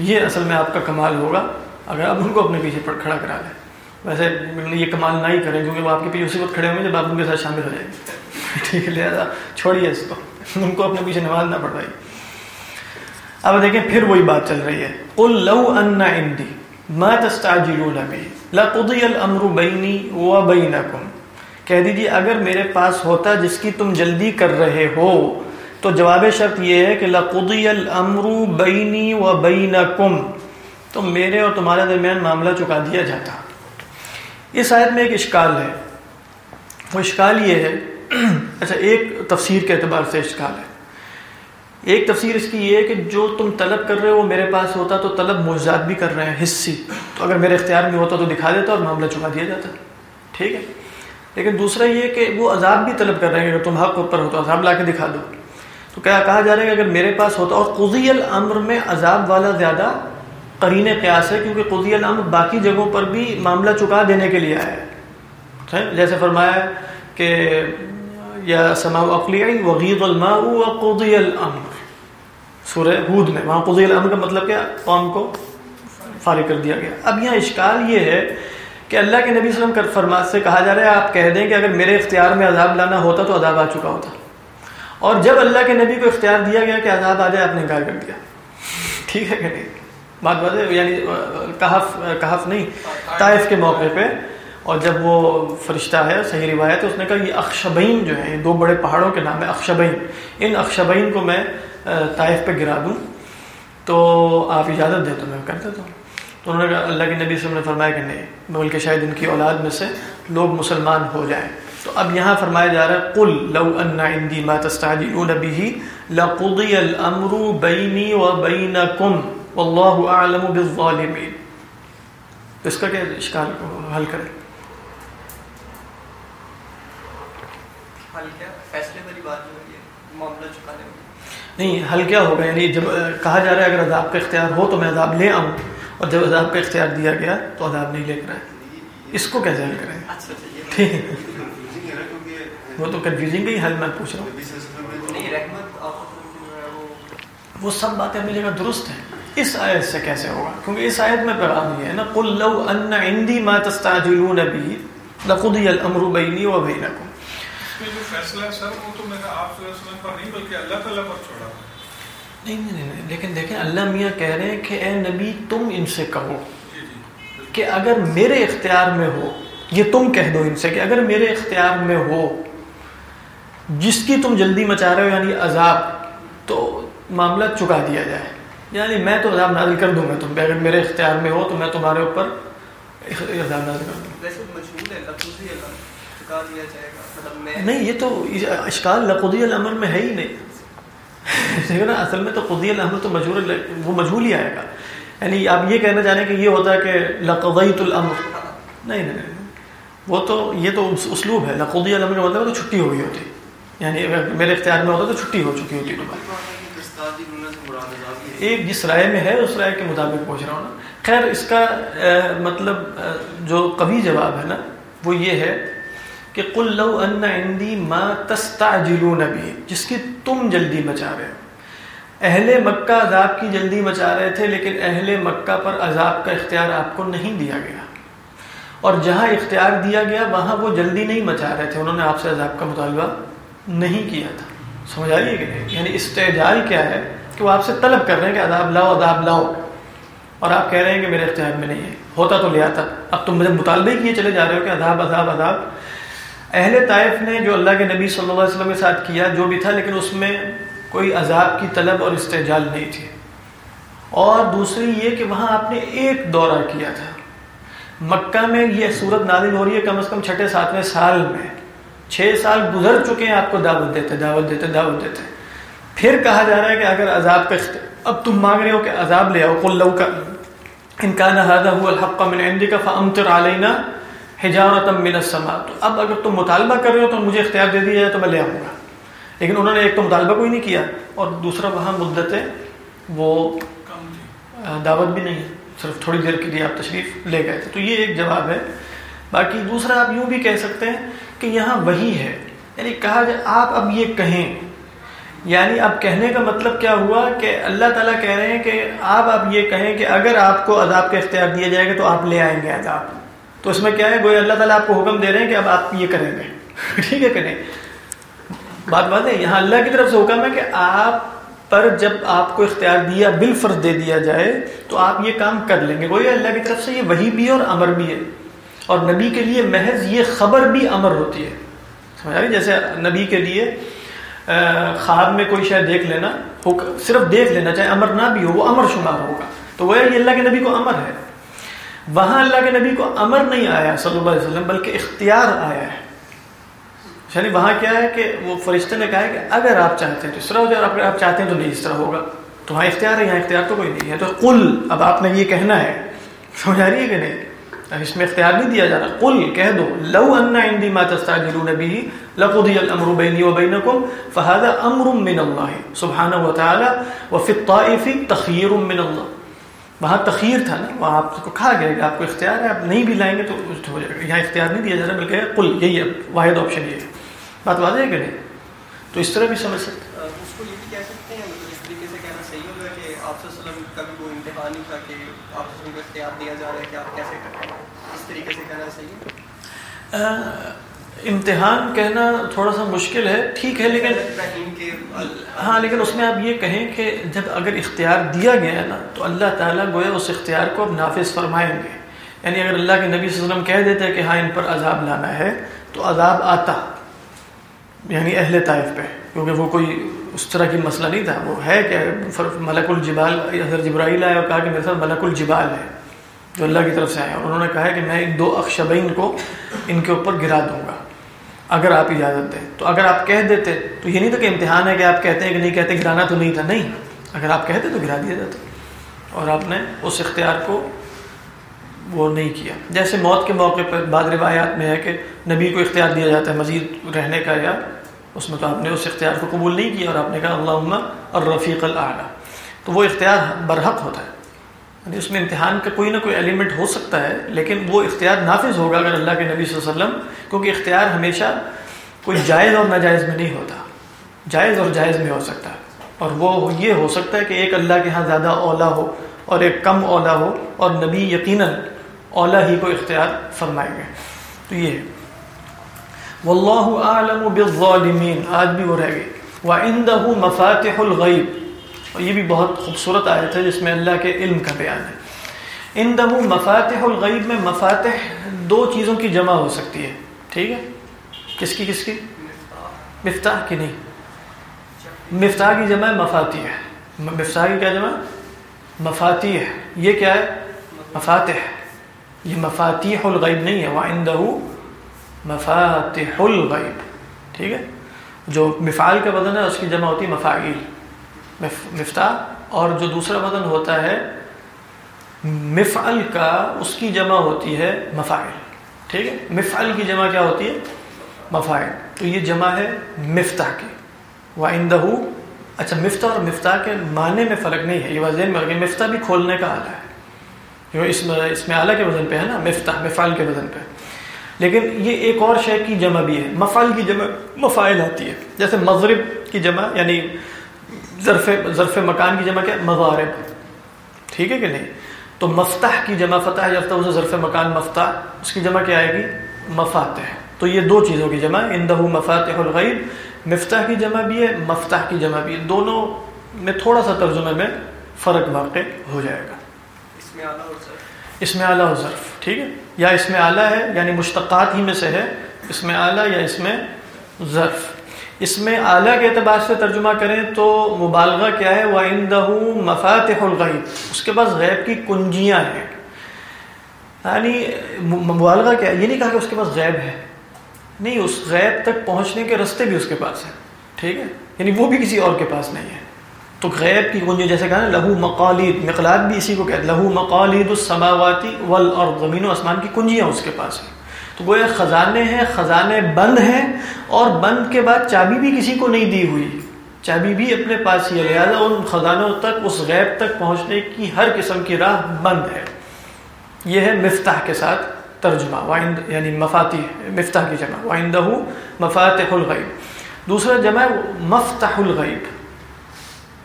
یہ اصل میں آپ کا کمال ہوگا اگر آپ ان کو اپنے پیچھے پڑھ کھڑا کرا لیں۔ ویسے یہ کمال نہ ہی کریں کیونکہ وہ آپ کے پیچھے اسی وقت کھڑے ہوں گے جب آپ ان کے ساتھ شامل ہو جائیں گے۔ *laughs* ٹھیک ہے، لہٰذا چھوڑیے اس کو۔ *laughs* ان کو اپنے پیچھے نماز نہ پڑھوائی اب دیکھیں پھر وہی بات چل رہی ہے۔ قل لو ان عندي ما تستعجلون به لقضي الامر بيني وبينكم۔ کہہ دیجیے اگر میرے پاس ہوتا جس کی تم جلدی کر رہے ہو تو جواب شرط یہ ہے کہ لقضي الامر بيني وبينكم تو میرے اور تمہارے درمیان معاملہ چکا دیا جاتا۔ اس آیت میں ایک اشکال ہے۔ وہ اشکال یہ ہے۔ اچھا ایک تفسیر کے اعتبار سے اشکال ہے۔ ایک تفسیر اس کی یہ ہے کہ جو تم طلب کر رہے ہو وہ میرے پاس ہوتا تو طلب معجزات بھی کر رہے ہیں حصی۔ تو اگر میرے اختیار میں ہوتا تو دکھا دیتا اور معاملہ چکا دیا جاتا۔ ٹھیک ہے۔ لیکن دوسرا یہ کہ وہ عذاب بھی طلب کر رہے ہیں۔ اگر تم حق اوپر ہو تو عذاب لا کے دکھا دو۔ تو کیا کہا جا رہا ہے کہ اگر میرے پاس ہوتا اور قضی الامر میں عذاب والا زیادہ قرین قیاس ہے، کیونکہ قضی الامر باقی جگہوں پر بھی معاملہ چکا دینے کے لیے آیا ہے۔ جیسے فرمایا کہ یا سما اقلی وغیض الماء وقضی الامر۔ سورہ ہود میں، وہاں قضی الامر کا مطلب کیا؟ قوم کو فارغ کر دیا گیا۔ اب یہاں اشکال یہ ہے کہ اللہ کے نبی صلی اللہ علیہ وسلم فرمات سے کہا جا رہا ہے، آپ کہہ دیں کہ اگر میرے اختیار میں عذاب لانا ہوتا تو عذاب آ چکا ہوتا۔ اور جب اللہ کے نبی کو اختیار دیا گیا کہ عذاب آ جائے، آپ نے انکار کر دیا۔ ٹھیک ہے کہ نہیں؟ بات بات ہے یعنی کہف کہف نہیں، طائف کے موقع پہ۔ اور جب وہ فرشتہ ہے، صحیح روایت ہے، اس نے کہا، یہ اخشبین جو ہیں دو بڑے پہاڑوں کے نام ہے اخشبین۔ ان اخشبین کو میں طائف پہ گرا دوں۔ تو آپ اجازت دیں تو میں کر دیتا ہوں۔ تو انہوں نے کہا، اللہ کے نبی صلی اللہ علیہ وسلم نے فرمایا کہ نہیں، بلکہ شاید ان کی اولاد میں سے لوگ مسلمان ہو جائیں۔ تو اب یہاں فرمایا جا رہا ہے قل لو ان عندي ما تستعجلون به لقضي الامر بيني وبينكم والله اعلم بالظالمين۔ اس کا کیا اشکال حل کریں؟ حل کیا؟ فیصلے والی بات جو ہے معاملہ چکانے نہیں حل کیا ہوگا؟ یعنی جب کہا جا رہا ہے اگر عذاب کا اختیار ہو تو میں عذاب لے آؤں اور جب عذاب کا اختیار دیا گیا تو عذاب نہیں لے کر آئے۔ اس کو کیسے حل کریں؟ اچھا ٹھیک ہے۔ وہ تو کنفیوزنگ ہی حل میں پوچھ رہا ہوں۔ نہیں رحمت آپ جو ہے وہ وہ سب باتیں اپنی جگہ درست ہیں۔ اس آیت سے کیسے ہوگا؟ کیونکہ اس آیت میں پیغام یہ ہے نا قل لو ان عندي ما تستعجلون به لقضي الامر بيني وبينكم۔ جو فیصلہ ہے سر وہ تو میرا آپ صلی اللہ علیہ وسلم پر نہیں بلکہ اللہ تعالیٰ پر چھوڑا۔ نہیں نہیں نہیں نہیں، لیکن دیکھیں اللہ میاں کہہ رہے ہیں کہ اے نبی تم ان سے کہو جی جی۔ کہ اگر میرے اختیار میں ہو یہ تم کہہ دو ان سے کہ اگر میرے اختیار میں ہو جس کی تم جلدی مچا رہے ہو یعنی عذاب تو معاملہ چکا دیا جائے۔ یعنی میں تو عذاب نازل کر دوں گا تم پہ اگر میرے اختیار میں ہو تو میں تمہارے اوپر عذاب نازل کر دوں گا۔ مطلب نہیں یہ تو اشکال لقدی الامر میں ہے ہی نہیں۔ *laughs* نا اصل میں تو قدی الامر تو مجہور وہ مجہول ہی آئے گا۔ یعنی آپ یہ کہنا چاہ رہے ہیں کہ یہ ہوتا ہے کہ لقضیت الامر۔ نہیں نہیں وہ تو یہ تو اسلوب ہے۔ لقدی کا مطلب تو چھٹی ہو گئی ہوتی۔ یعنی اگر میرے اختیار میں ہوتا تو چھٹی ہو چکی ہوتی تمہاری ایک جس رائے میں ہے، اس رائے کے مطابق پوچھ رہا ہوں نا۔ خیر، اس کا مطلب جو قوی جواب ہے نا، وہ یہ ہے کہ قل لو ان عندي ما تستعجلون به، جس کی تم جلدی مچا رہے ہو۔ اہل مکہ عذاب کی جلدی مچا رہے تھے، لیکن اہل مکہ پر عذاب کا اختیار آپ کو نہیں دیا گیا۔ اور جہاں اختیار دیا گیا، وہاں وہ جلدی نہیں مچا رہے تھے۔ انہوں نے آپ سے عذاب کا مطالبہ نہیں کیا تھا۔ سمجھ آئیے کہ نہیں۔ یعنی استعجال کیا ہے کہ وہ آپ سے طلب کر رہے ہیں کہ عذاب لاؤ عذاب لاؤ۔ اور آپ کہہ رہے ہیں کہ میرے اختیار میں نہیں ہے۔ ہوتا تو لیا تھا اب تم مجھے مطالبے کیے چلے جا رہے ہو کہ عذاب عذاب عذاب۔ اہل طائف نے جو اللہ کے نبی صلی اللہ علیہ وسلم کے ساتھ کیا، جو بھی تھا، لیکن اس میں کوئی عذاب کی طلب اور استعجال نہیں تھی۔ اور دوسری یہ کہ وہاں آپ نے ایک دورہ کیا تھا۔ مکہ میں یہ صورت نازل ہو رہی ہے کم از کم چھٹے ساتویں سال میں۔ چھ سال گزر چکے ہیں آپ کو دعوت دیتے دعوت دیتے دعوت دیتے۔ پھر کہا جا رہا ہے کہ اگر عذاب کا اب تم مانگ رہے ہو کہ عذاب لے آؤ۔ قلو کا انکان هذا هو الحق من عندك فامطر علينا حجارة من السماء۔ تو اب اگر تم مطالبہ کر رہے ہو تو مجھے اختیار دے دیا جائے تو میں لے آؤں گا۔ لیکن انہوں نے ایک تو مطالبہ کوئی نہیں کیا اور دوسرا وہاں مدتیں وہ دعوت بھی نہیں صرف تھوڑی دیر کے لیے آپ تشریف لے گئے تھے۔ تو یہ ایک جواب ہے۔ باقی دوسرا آپ یوں بھی کہہ سکتے ہیں کہ یہاں وہی ہے۔ یعنی کہا جائے آپ اب یہ کہیں۔ یعنی اب کہنے کا مطلب کیا ہوا کہ اللہ تعالیٰ کہہ رہے ہیں کہ آپ اب یہ کہیں کہ اگر آپ کو عذاب کا اختیار دیا جائے گا تو آپ لے آئیں گے عذاب۔ تو اس میں کیا ہے؟ گویا اللہ تعالیٰ آپ کو حکم دے رہے ہیں کہ اب آپ یہ کریں گے۔ *laughs* ٹھیک ہے کہ نہیں؟ بات بات ہے، یہاں اللہ کی طرف سے حکم ہے کہ آپ پر جب آپ کو اختیار دیا، بالفرض دے دیا جائے، تو آپ یہ کام کر لیں گے۔ گویا اللہ کی طرف سے یہ وہی بھی ہے اور امر بھی ہے۔ اور نبی کے لیے محض یہ خبر بھی امر ہوتی ہے۔ جیسے نبی کے لیے خواب میں کوئی شاید دیکھ لینا صرف دیکھ لینا، چاہے امر نہ بھی ہو، وہ امر شمار ہوگا۔ تو وہ یہ اللہ کے نبی کو امر ہے۔ وہاں اللہ کے نبی کو امر نہیں آیا صلی اللہ علیہ وسلم، بلکہ اختیار آیا ہے۔ یعنی وہاں کیا ہے کہ وہ فرشتے نے کہا ہے کہ اگر آپ چاہتے ہیں تو اس طرح ہو جائے اگر آپ چاہتے ہیں تو نہیں، اس طرح ہوگا۔ تو وہاں اختیار ہے، یہاں اختیار تو کوئی نہیں ہے۔ تو قل، اب آپ نے یہ کہنا ہے۔ سمجھ آ رہی ہے کہ نہیں؟ یعنی اس میں اختیار نہیں دیا جا رہا قل، کہہ دو، لو ان عندي ما تستعجلون به لقضي الامر بيني وبينكم فهذا امر من الله سبحانه وتعالى وفي الطائف تخير من الله۔ وہاں تخیر تھا نا، وہاں آپ کو کھا گئے گا آپ کو اختیار ہے، آپ نہیں بھی لائیں گے تو ہو جائے گا یہاں اختیار نہیں دیا جا رہا بلکہ قل، یہی ہے، واحد آپشن یہ ہے۔ بات واضح ہے کہ نہیں؟ تو اس طرح بھی سمجھ سکتے اس کو یہ بھی کہہ سکتے ہیں مطلب اس طریقے سے کہنا صحیح ہوگا کہ آپ وسلم کا بھی کوئی امتحان نہیں تھا کہ آپ وسلم کو اختیار دیا جا رہا ہے کہ آپ کیسے کرتے ہیں اس طریقے سے کہنا صحیح ہے امتحان کہنا تھوڑا سا مشکل ہے ٹھیک ہے لیکن ہاں لیکن اس میں آپ یہ کہیں کہ جب اگر اختیار دیا گیا ہے نا تو اللہ تعالیٰ گویا اس اختیار کو اب نافذ فرمائیں گے۔ یعنی اگر اللہ کے نبی صلی اللہ علیہ وسلم کہہ دیتے ہیں کہ ہاں ان پر عذاب لانا ہے تو عذاب آتا۔ یعنی اہل طائف پہ کیونکہ وہ کوئی اس طرح کی مسئلہ نہیں تھا۔ وہ ہے کہ ملک الجبال حضرت جبرائیل آئے اور کہا کہ میرے ساتھ ملک الجبال ہے۔ جو اللہ کی طرف سے آئے اور انہوں نے کہا ہے کہ میں ان دو اخشبین کو ان کے اوپر گرا دوں گا۔ اگر آپ اجازت دیں۔ تو اگر آپ کہہ دیتے، تو یہ نہیں تھا کہ امتحان ہے کہ آپ کہتے ہیں کہ نہیں کہتے، گرانا تو نہیں تھا۔ نہیں۔ اگر آپ کہتے تو گرا دیا جاتا۔ اور آپ نے اس اختیار کو وہ نہیں کیا۔ جیسے موت کے موقع پر بعض روایات میں ہے کہ نبی کو اختیار دیا جاتا ہے مزید رہنے کا یا اس میں تو آپ نے اس اختیار کو قبول نہیں کیا اور آپ نے کہا اللہ اور رفیق العلیٰ تو وہ اختیار برحق ہوتا ہے۔ یعنی اس میں امتحان کا کوئی نہ کوئی ایلیمنٹ ہو سکتا ہے، لیکن وہ اختیار نافذ ہوگا اگر اللہ کے نبی صلی اللہ علیہ وسلم، کیونکہ اختیار ہمیشہ کوئی جائز اور ناجائز میں نہیں ہوتا۔ جائز اور جائز میں ہو سکتا۔ ہے اور وہ یہ ہو سکتا ہے کہ ایک اللہ کے ہاں زیادہ اولا ہو اور ایک کم اولا ہو اور نبی یقیناً اولا ہی کو اختیار فرمائیں گے تو یہ واللہ اعلم بالظالمین۔ آج بھی وہ رہ گئی وَعِنْدَهُ مَفَاتِحُ الْغَيْبِ اور یہ بھی بہت خوبصورت آیت ہے جس میں اللہ کے علم کا بیان ہے۔ ان اندہ مفاتح الغیب میں مفاتح دو چیزوں کی جمع ہو سکتی ہے۔ ٹھیک ہے؟ کس کی کس کی؟ مفتاح کی نہیں۔ مفتاح کی جمع مفاتی ہے۔ مفتاح کی کیا جمع؟ مفاتی ہے۔ یہ کیا ہے؟ مفاتح یہ مفاتیح الغیب نہیں ہے۔ وَعِنْدَهُ مفاتح الغیب۔ ٹھیک ہے؟ جو مفعال کا بدن ہے، اس کی جمع ہوتی ہے مفاعیل۔ مفتاح اور جو دوسرا بدن ہوتا ہے، مفعل کا اس کی جمع ہوتی ہے مفائل ٹھیک ہے؟ مفعل کی جمع کیا ہوتی ہے؟ مفائل تو یہ جمع ہے مفتاح کی۔ وائندہ اچھا مفتاح اور مفتاح کے معنی میں فرق نہیں ہے، یہ واضح میں مفتاح بھی کھولنے کا آلہ ہے۔ جو اس میں اس میں اعلیٰ کے وزن پہ ہے نا، مفتاح، مفعل کے وزن پہ۔ لیکن یہ ایک اور شے کی جمع بھی ہے۔ مفعل کی جمع مفائل آتی ہے۔ جیسے مغرب کی جمع یعنی ظرف ظرف مکان کی جمع کیا؟ مغارب. ٹھیک ہے کہ نہیں؟ تو مفتح کی جمع فتح یافتہ اسے ظرف مکان مفتح اس کی جمع کیا آئے گی؟ مفاتح. تو یہ دو چیزوں کی جمع اندہ مفاتح الغیب مفتاح کی جمع بھی ہے مفتح کی جمع بھی ہے. دونوں میں تھوڑا سا ترجمے میں فرق واقع ہو جائے گا. اس میں اعلیٰ و ظرف ٹھیک ہے؟ یا اس میں اعلیٰ ہے یعنی مشتقات ہی میں سے ہے اس میں اعلیٰ یا اس میں ظرف. اس میں اعلیٰ کے اعتبار سے ترجمہ کریں تو مبالغہ کیا ہے؟ وہ اندہ مفاتح اس کے پاس غیب کی کنجیاں ہیں۔ یعنی مبالغہ کیا ہے؟ یہ نہیں کہا کہ اس کے پاس غیب ہے۔ نہیں، اس غیب تک پہنچنے کے رستے بھی اس کے پاس ہیں۔ ٹھیک ہے؟ یعنی وہ بھی کسی اور کے پاس نہیں ہے۔ تو غیب کی کنجی جیسے کہا نا لہو مقالید مقلاد بھی اسی کو کہتے لہو مقالید السماواتی ول اور زمین و آسمان کی کنجیاں اس کے پاس ہیں۔ تو گویا خزانے ہیں، خزانے بند ہیں اور بند کے بعد چابی بھی کسی کو نہیں دی ہوئی۔ چابی بھی اپنے پاس ہی ہے۔ لہٰذا ان خزانوں تک، اس غیب تک پہنچنے کی ہر قسم کی راہ بند ہے۔ یہ ہے مفتاح کے ساتھ ترجمہ۔ وائند یعنی مفاتی مفتاح کی جمع۔ وائندہ مفاتح الغیب۔ دوسرا جمع مفتاح الغیب۔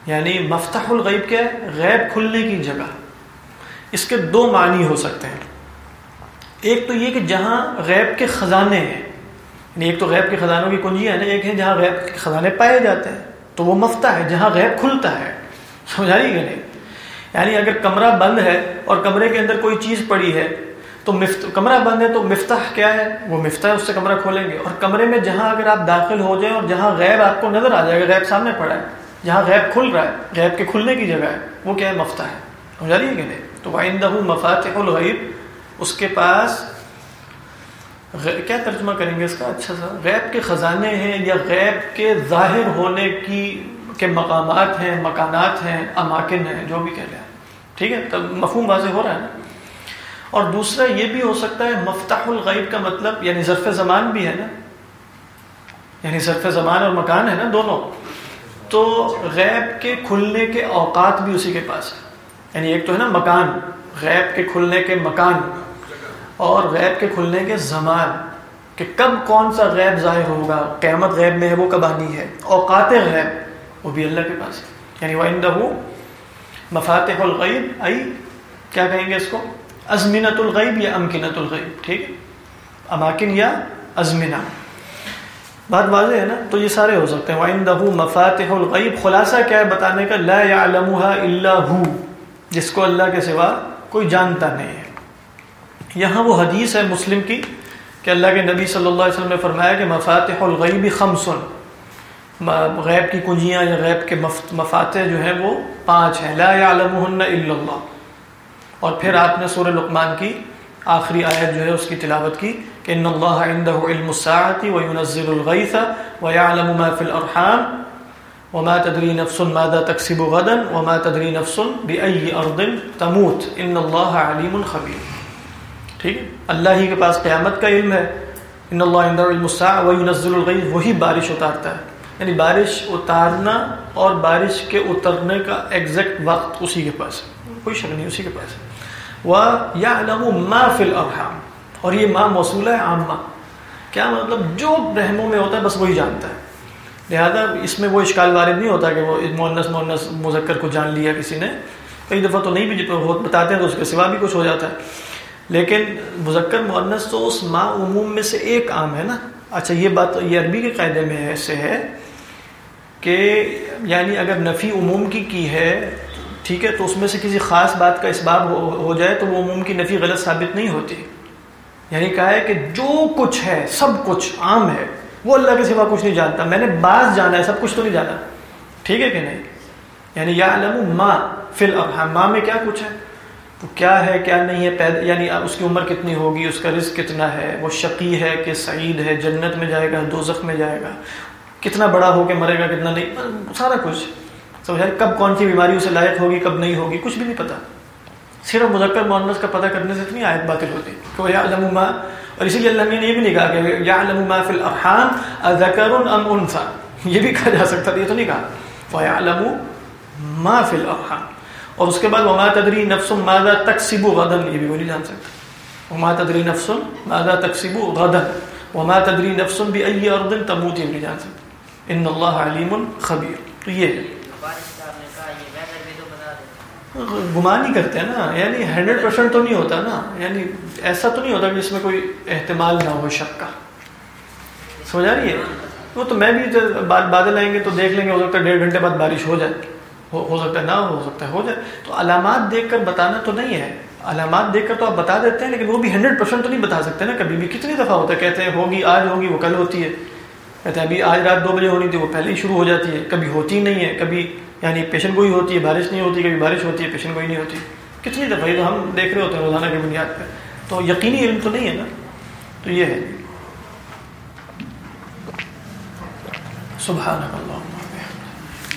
یعنی مفتاح الغیب کیا ہے غیب کھلنے کی جگہ۔ اس کے دو معنی ہو سکتے ہیں۔ ایک تو یہ کہ جہاں غیب کے خزانے ہیں یعنی ایک تو غیب کے خزانوں کی کنجی ہے نا، ایک ہے جہاں غیب کے خزانے پائے جاتے ہیں، تو وہ مفتاح ہے، جہاں غیب کھلتا ہے۔ سمجھا رہی کہ نہیں؟ یعنی اگر کمرہ بند ہے اور کمرے کے اندر کوئی چیز پڑی ہے، تو مفت، کمرہ بند ہے تو مفتاح کیا ہے؟ وہ مفتاح اس سے کمرہ کھولیں گے۔ اور کمرے میں جہاں اگر آپ داخل ہو جائیں اور جہاں غیب آپ کو نظر آ جائے گا غیب سامنے پڑا ہے، جہاں غیب کھل رہا ہے، غیب کے کھلنے کی جگہ ہے، وہ کیا ہے؟ مفتاح ہے۔ سمجھا رہی ہے کہ نہیں؟ تو وائندہ مفات الغیب اس کے پاس کیا ترجمہ کریں گے اس کا؟ اچھا سا. غیب کے خزانے ہیں یا غیب کے ظاہر ہونے کی کے مقامات ہیں، مکانات ہیں، اماکن ہیں، جو بھی کہہ رہے ہیں ٹھیک ہے؟ تب مفہوم واضح ہو رہا ہے نا؟ اور دوسرا یہ بھی ہو سکتا ہے مفتاح الغیب کا مطلب یعنی ظرف زمان بھی ہے نا؟ یعنی ظرف زمان اور مکان ہے نا دونوں؟ تو غیب کے کھلنے کے اوقات بھی اسی کے پاس ہے یعنی ایک تو ہے نا مکان، غیب کے کھلنے کے مکان اور غیب کے کھلنے کے زمان کہ کب کون سا غیب ظاہر ہوگا، قیامت غیب میں ہے، وہ کب آنی ہے؟ اوقات غیب، وہ بھی اللہ کے پاس ہے۔ یعنی وہ مفاتح الغیب آئی کیا کہیں گے اس کو؟ ازمینت الغیب یا امکنت الغیب ٹھیک اماکن یا ازمینہ بات واضح ہے نا؟ تو یہ سارے ہو سکتے ہیں۔ وَعِنْدَهُ مَفَاتِحُ الْغَيْبِ، خلاصہ کیا ہے بتانے کا؟ لا يَعْلَمُهَا إِلَّا هُ جس کو اللہ کے سوا کوئی جانتا نہیں ہے۔ یہاں وہ حدیث ہے مسلم کی کہ اللہ کے نبی صلی اللہ علیہ وسلم نے فرمایا کہ مفاتح الغیب خمسن۔ غیب کی کنجیاں یا غیب کے مفاتح جو ہیں وہ پانچ ہیں۔ لا يعلمهن الا اللہ۔ اور پھر آپ نے سورہ لقمان کی آخری آیت جو ہے اس کی تلاوت کی کہ ان اللہ عنده علم الساعة وينزل الغيث ويعلم ما في الارحام۔ وما تدري نفس ماذا تكسب غدا وما تدري نفس باي ارض تموت. ان اللہ علیم خبیر ٹھیک اللہ ہی کے پاس قیامت کا علم ہے. ان اللہ عنده علم الساعة وينزل الغيث وہی بارش اتارتا ہے. یعنی بارش اتارنا اور بارش کے اترنے کا ایگزیکٹ وقت اسی کے پاس ہے. کوئی شک نہیں، اسی کے پاس ہے. وہ یا ما فی الارحام اور یہ ماں موصول ہے عامہ. کیا مطلب؟ جو رحموں میں ہوتا ہے، بس وہی جانتا ہے. لہذا اس میں وہ اشکال وارد نہیں ہوتا کہ وہ مونس مونس مذکر کو جان لیا کسی نے۔ کئی دفعہ تو نہیں بھی بتاتے ہیں تو اس کے سوا بھی کچھ ہو جاتا ہے۔ لیکن مذکر مونس تو اس ماں عموم میں سے ایک عام ہے نا۔ اچھا یہ بات یہ عربی کے قاعدے میں ایسے ہے کہ یعنی اگر نفی عموم کی کی ہے، ٹھیک ہے، تو اس میں سے کسی خاص بات کا اسباب ہو جائے تو وہ عموم کی نفی غلط ثابت نہیں ہوتی۔ یعنی کہا ہے کہ جو کچھ ہے، سب کچھ عام ہے وہ اللہ کے سوا کچھ نہیں جانتا۔ میں نے بعض جانا ہے، سب کچھ تو نہیں جانا۔ ٹھیک ہے کہ نہیں؟ یعنی یا علم ماں فی الحال ہاں، ماں میں کیا کچھ ہے؟ تو کیا ہے، کیا نہیں ہے؟ پید یعنی اس کی عمر کتنی ہوگی؟ اس کا رزق کتنا ہے؟ وہ شقی ہے کہ سعید ہے، جنت میں جائے گا، دوزخ میں جائے گا۔ کتنا بڑا ہو کے مرے گا، کتنا نہیں؟ سارا کچھ۔ سمجھا کب کون سی بیماری اسے لائق ہوگی، کب نہیں ہوگی؟ کچھ بھی نہیں پتا۔ صرف مذکر مونس کا پتہ کرنے سے اتنی آیت باطل ہوتی۔ کہ وہ یا علم اور اسی لیے اللہ نے یہ بھی نہیں کہا کہ یا ما فی الارحام اذکر ام انثى یہ بھی کہا جا سکتا تھا، یہ تو نہیں کہا۔ وہ علم ما فی الارحام۔ اور اس کے بعد وما تدری نفس ماذا تکسب غدا یہ بھی وہ نہیں جان سکتا۔ وما تدری نفس ماذا تکسب غدا وما تدری نفس باي ارض تموت، یہ بھی نہیں جان سکتا۔ ان اللہ علیم خبیر۔ تو یہ ہے۔ گمان نہیں کرتے ہیں نا یعنی ہنڈریڈ پرسینٹ تو نہیں ہوتا نا یعنی ایسا تو نہیں ہوتا کہ اس میں کوئی احتمال نہ ہو شک کا۔ سمجھا رہی ہے؟ وہ تو میں بھی بادل آئیں گے تو دیکھ لیں گے، ہو سکتا ہے ڈیڑھ گھنٹے بعد بارش ہو جائے۔ ہو سکتا ہے نہ ہو سکتا ہے ہو جائے۔ تو علامات دیکھ کر بتانا تو نہیں ہے۔ علامات دیکھ کر تو آپ بتا دیتے ہیں، لیکن وہ بھی ہنڈریڈ پرسینٹ تو نہیں بتا سکتے نا۔ کبھی بھی کتنی دفعہ ہوتا ہے، کہتے ہیں ہوگی آج، ہوگی وہ کل ہوتی ہے۔ کہتے ہیں ابھی آج رات دو بجے ہونی تھی، وہ پہلے ہی شروع ہو جاتی ہے۔ کبھی ہوتی نہیں ہے، کبھی یعنی پیشن گوئی ہوتی ہے، بارش نہیں ہوتی، کبھی بارش ہوتی ہے، پیشن گوئی نہیں ہوتی۔ کتنی دفعہ تو ہم دیکھ رہے ہوتے ہیں روزانہ کی بنیاد پہ۔ تو یقینی علم تو نہیں ہے نا؟ تو یہ ہے۔ سبحان اللہ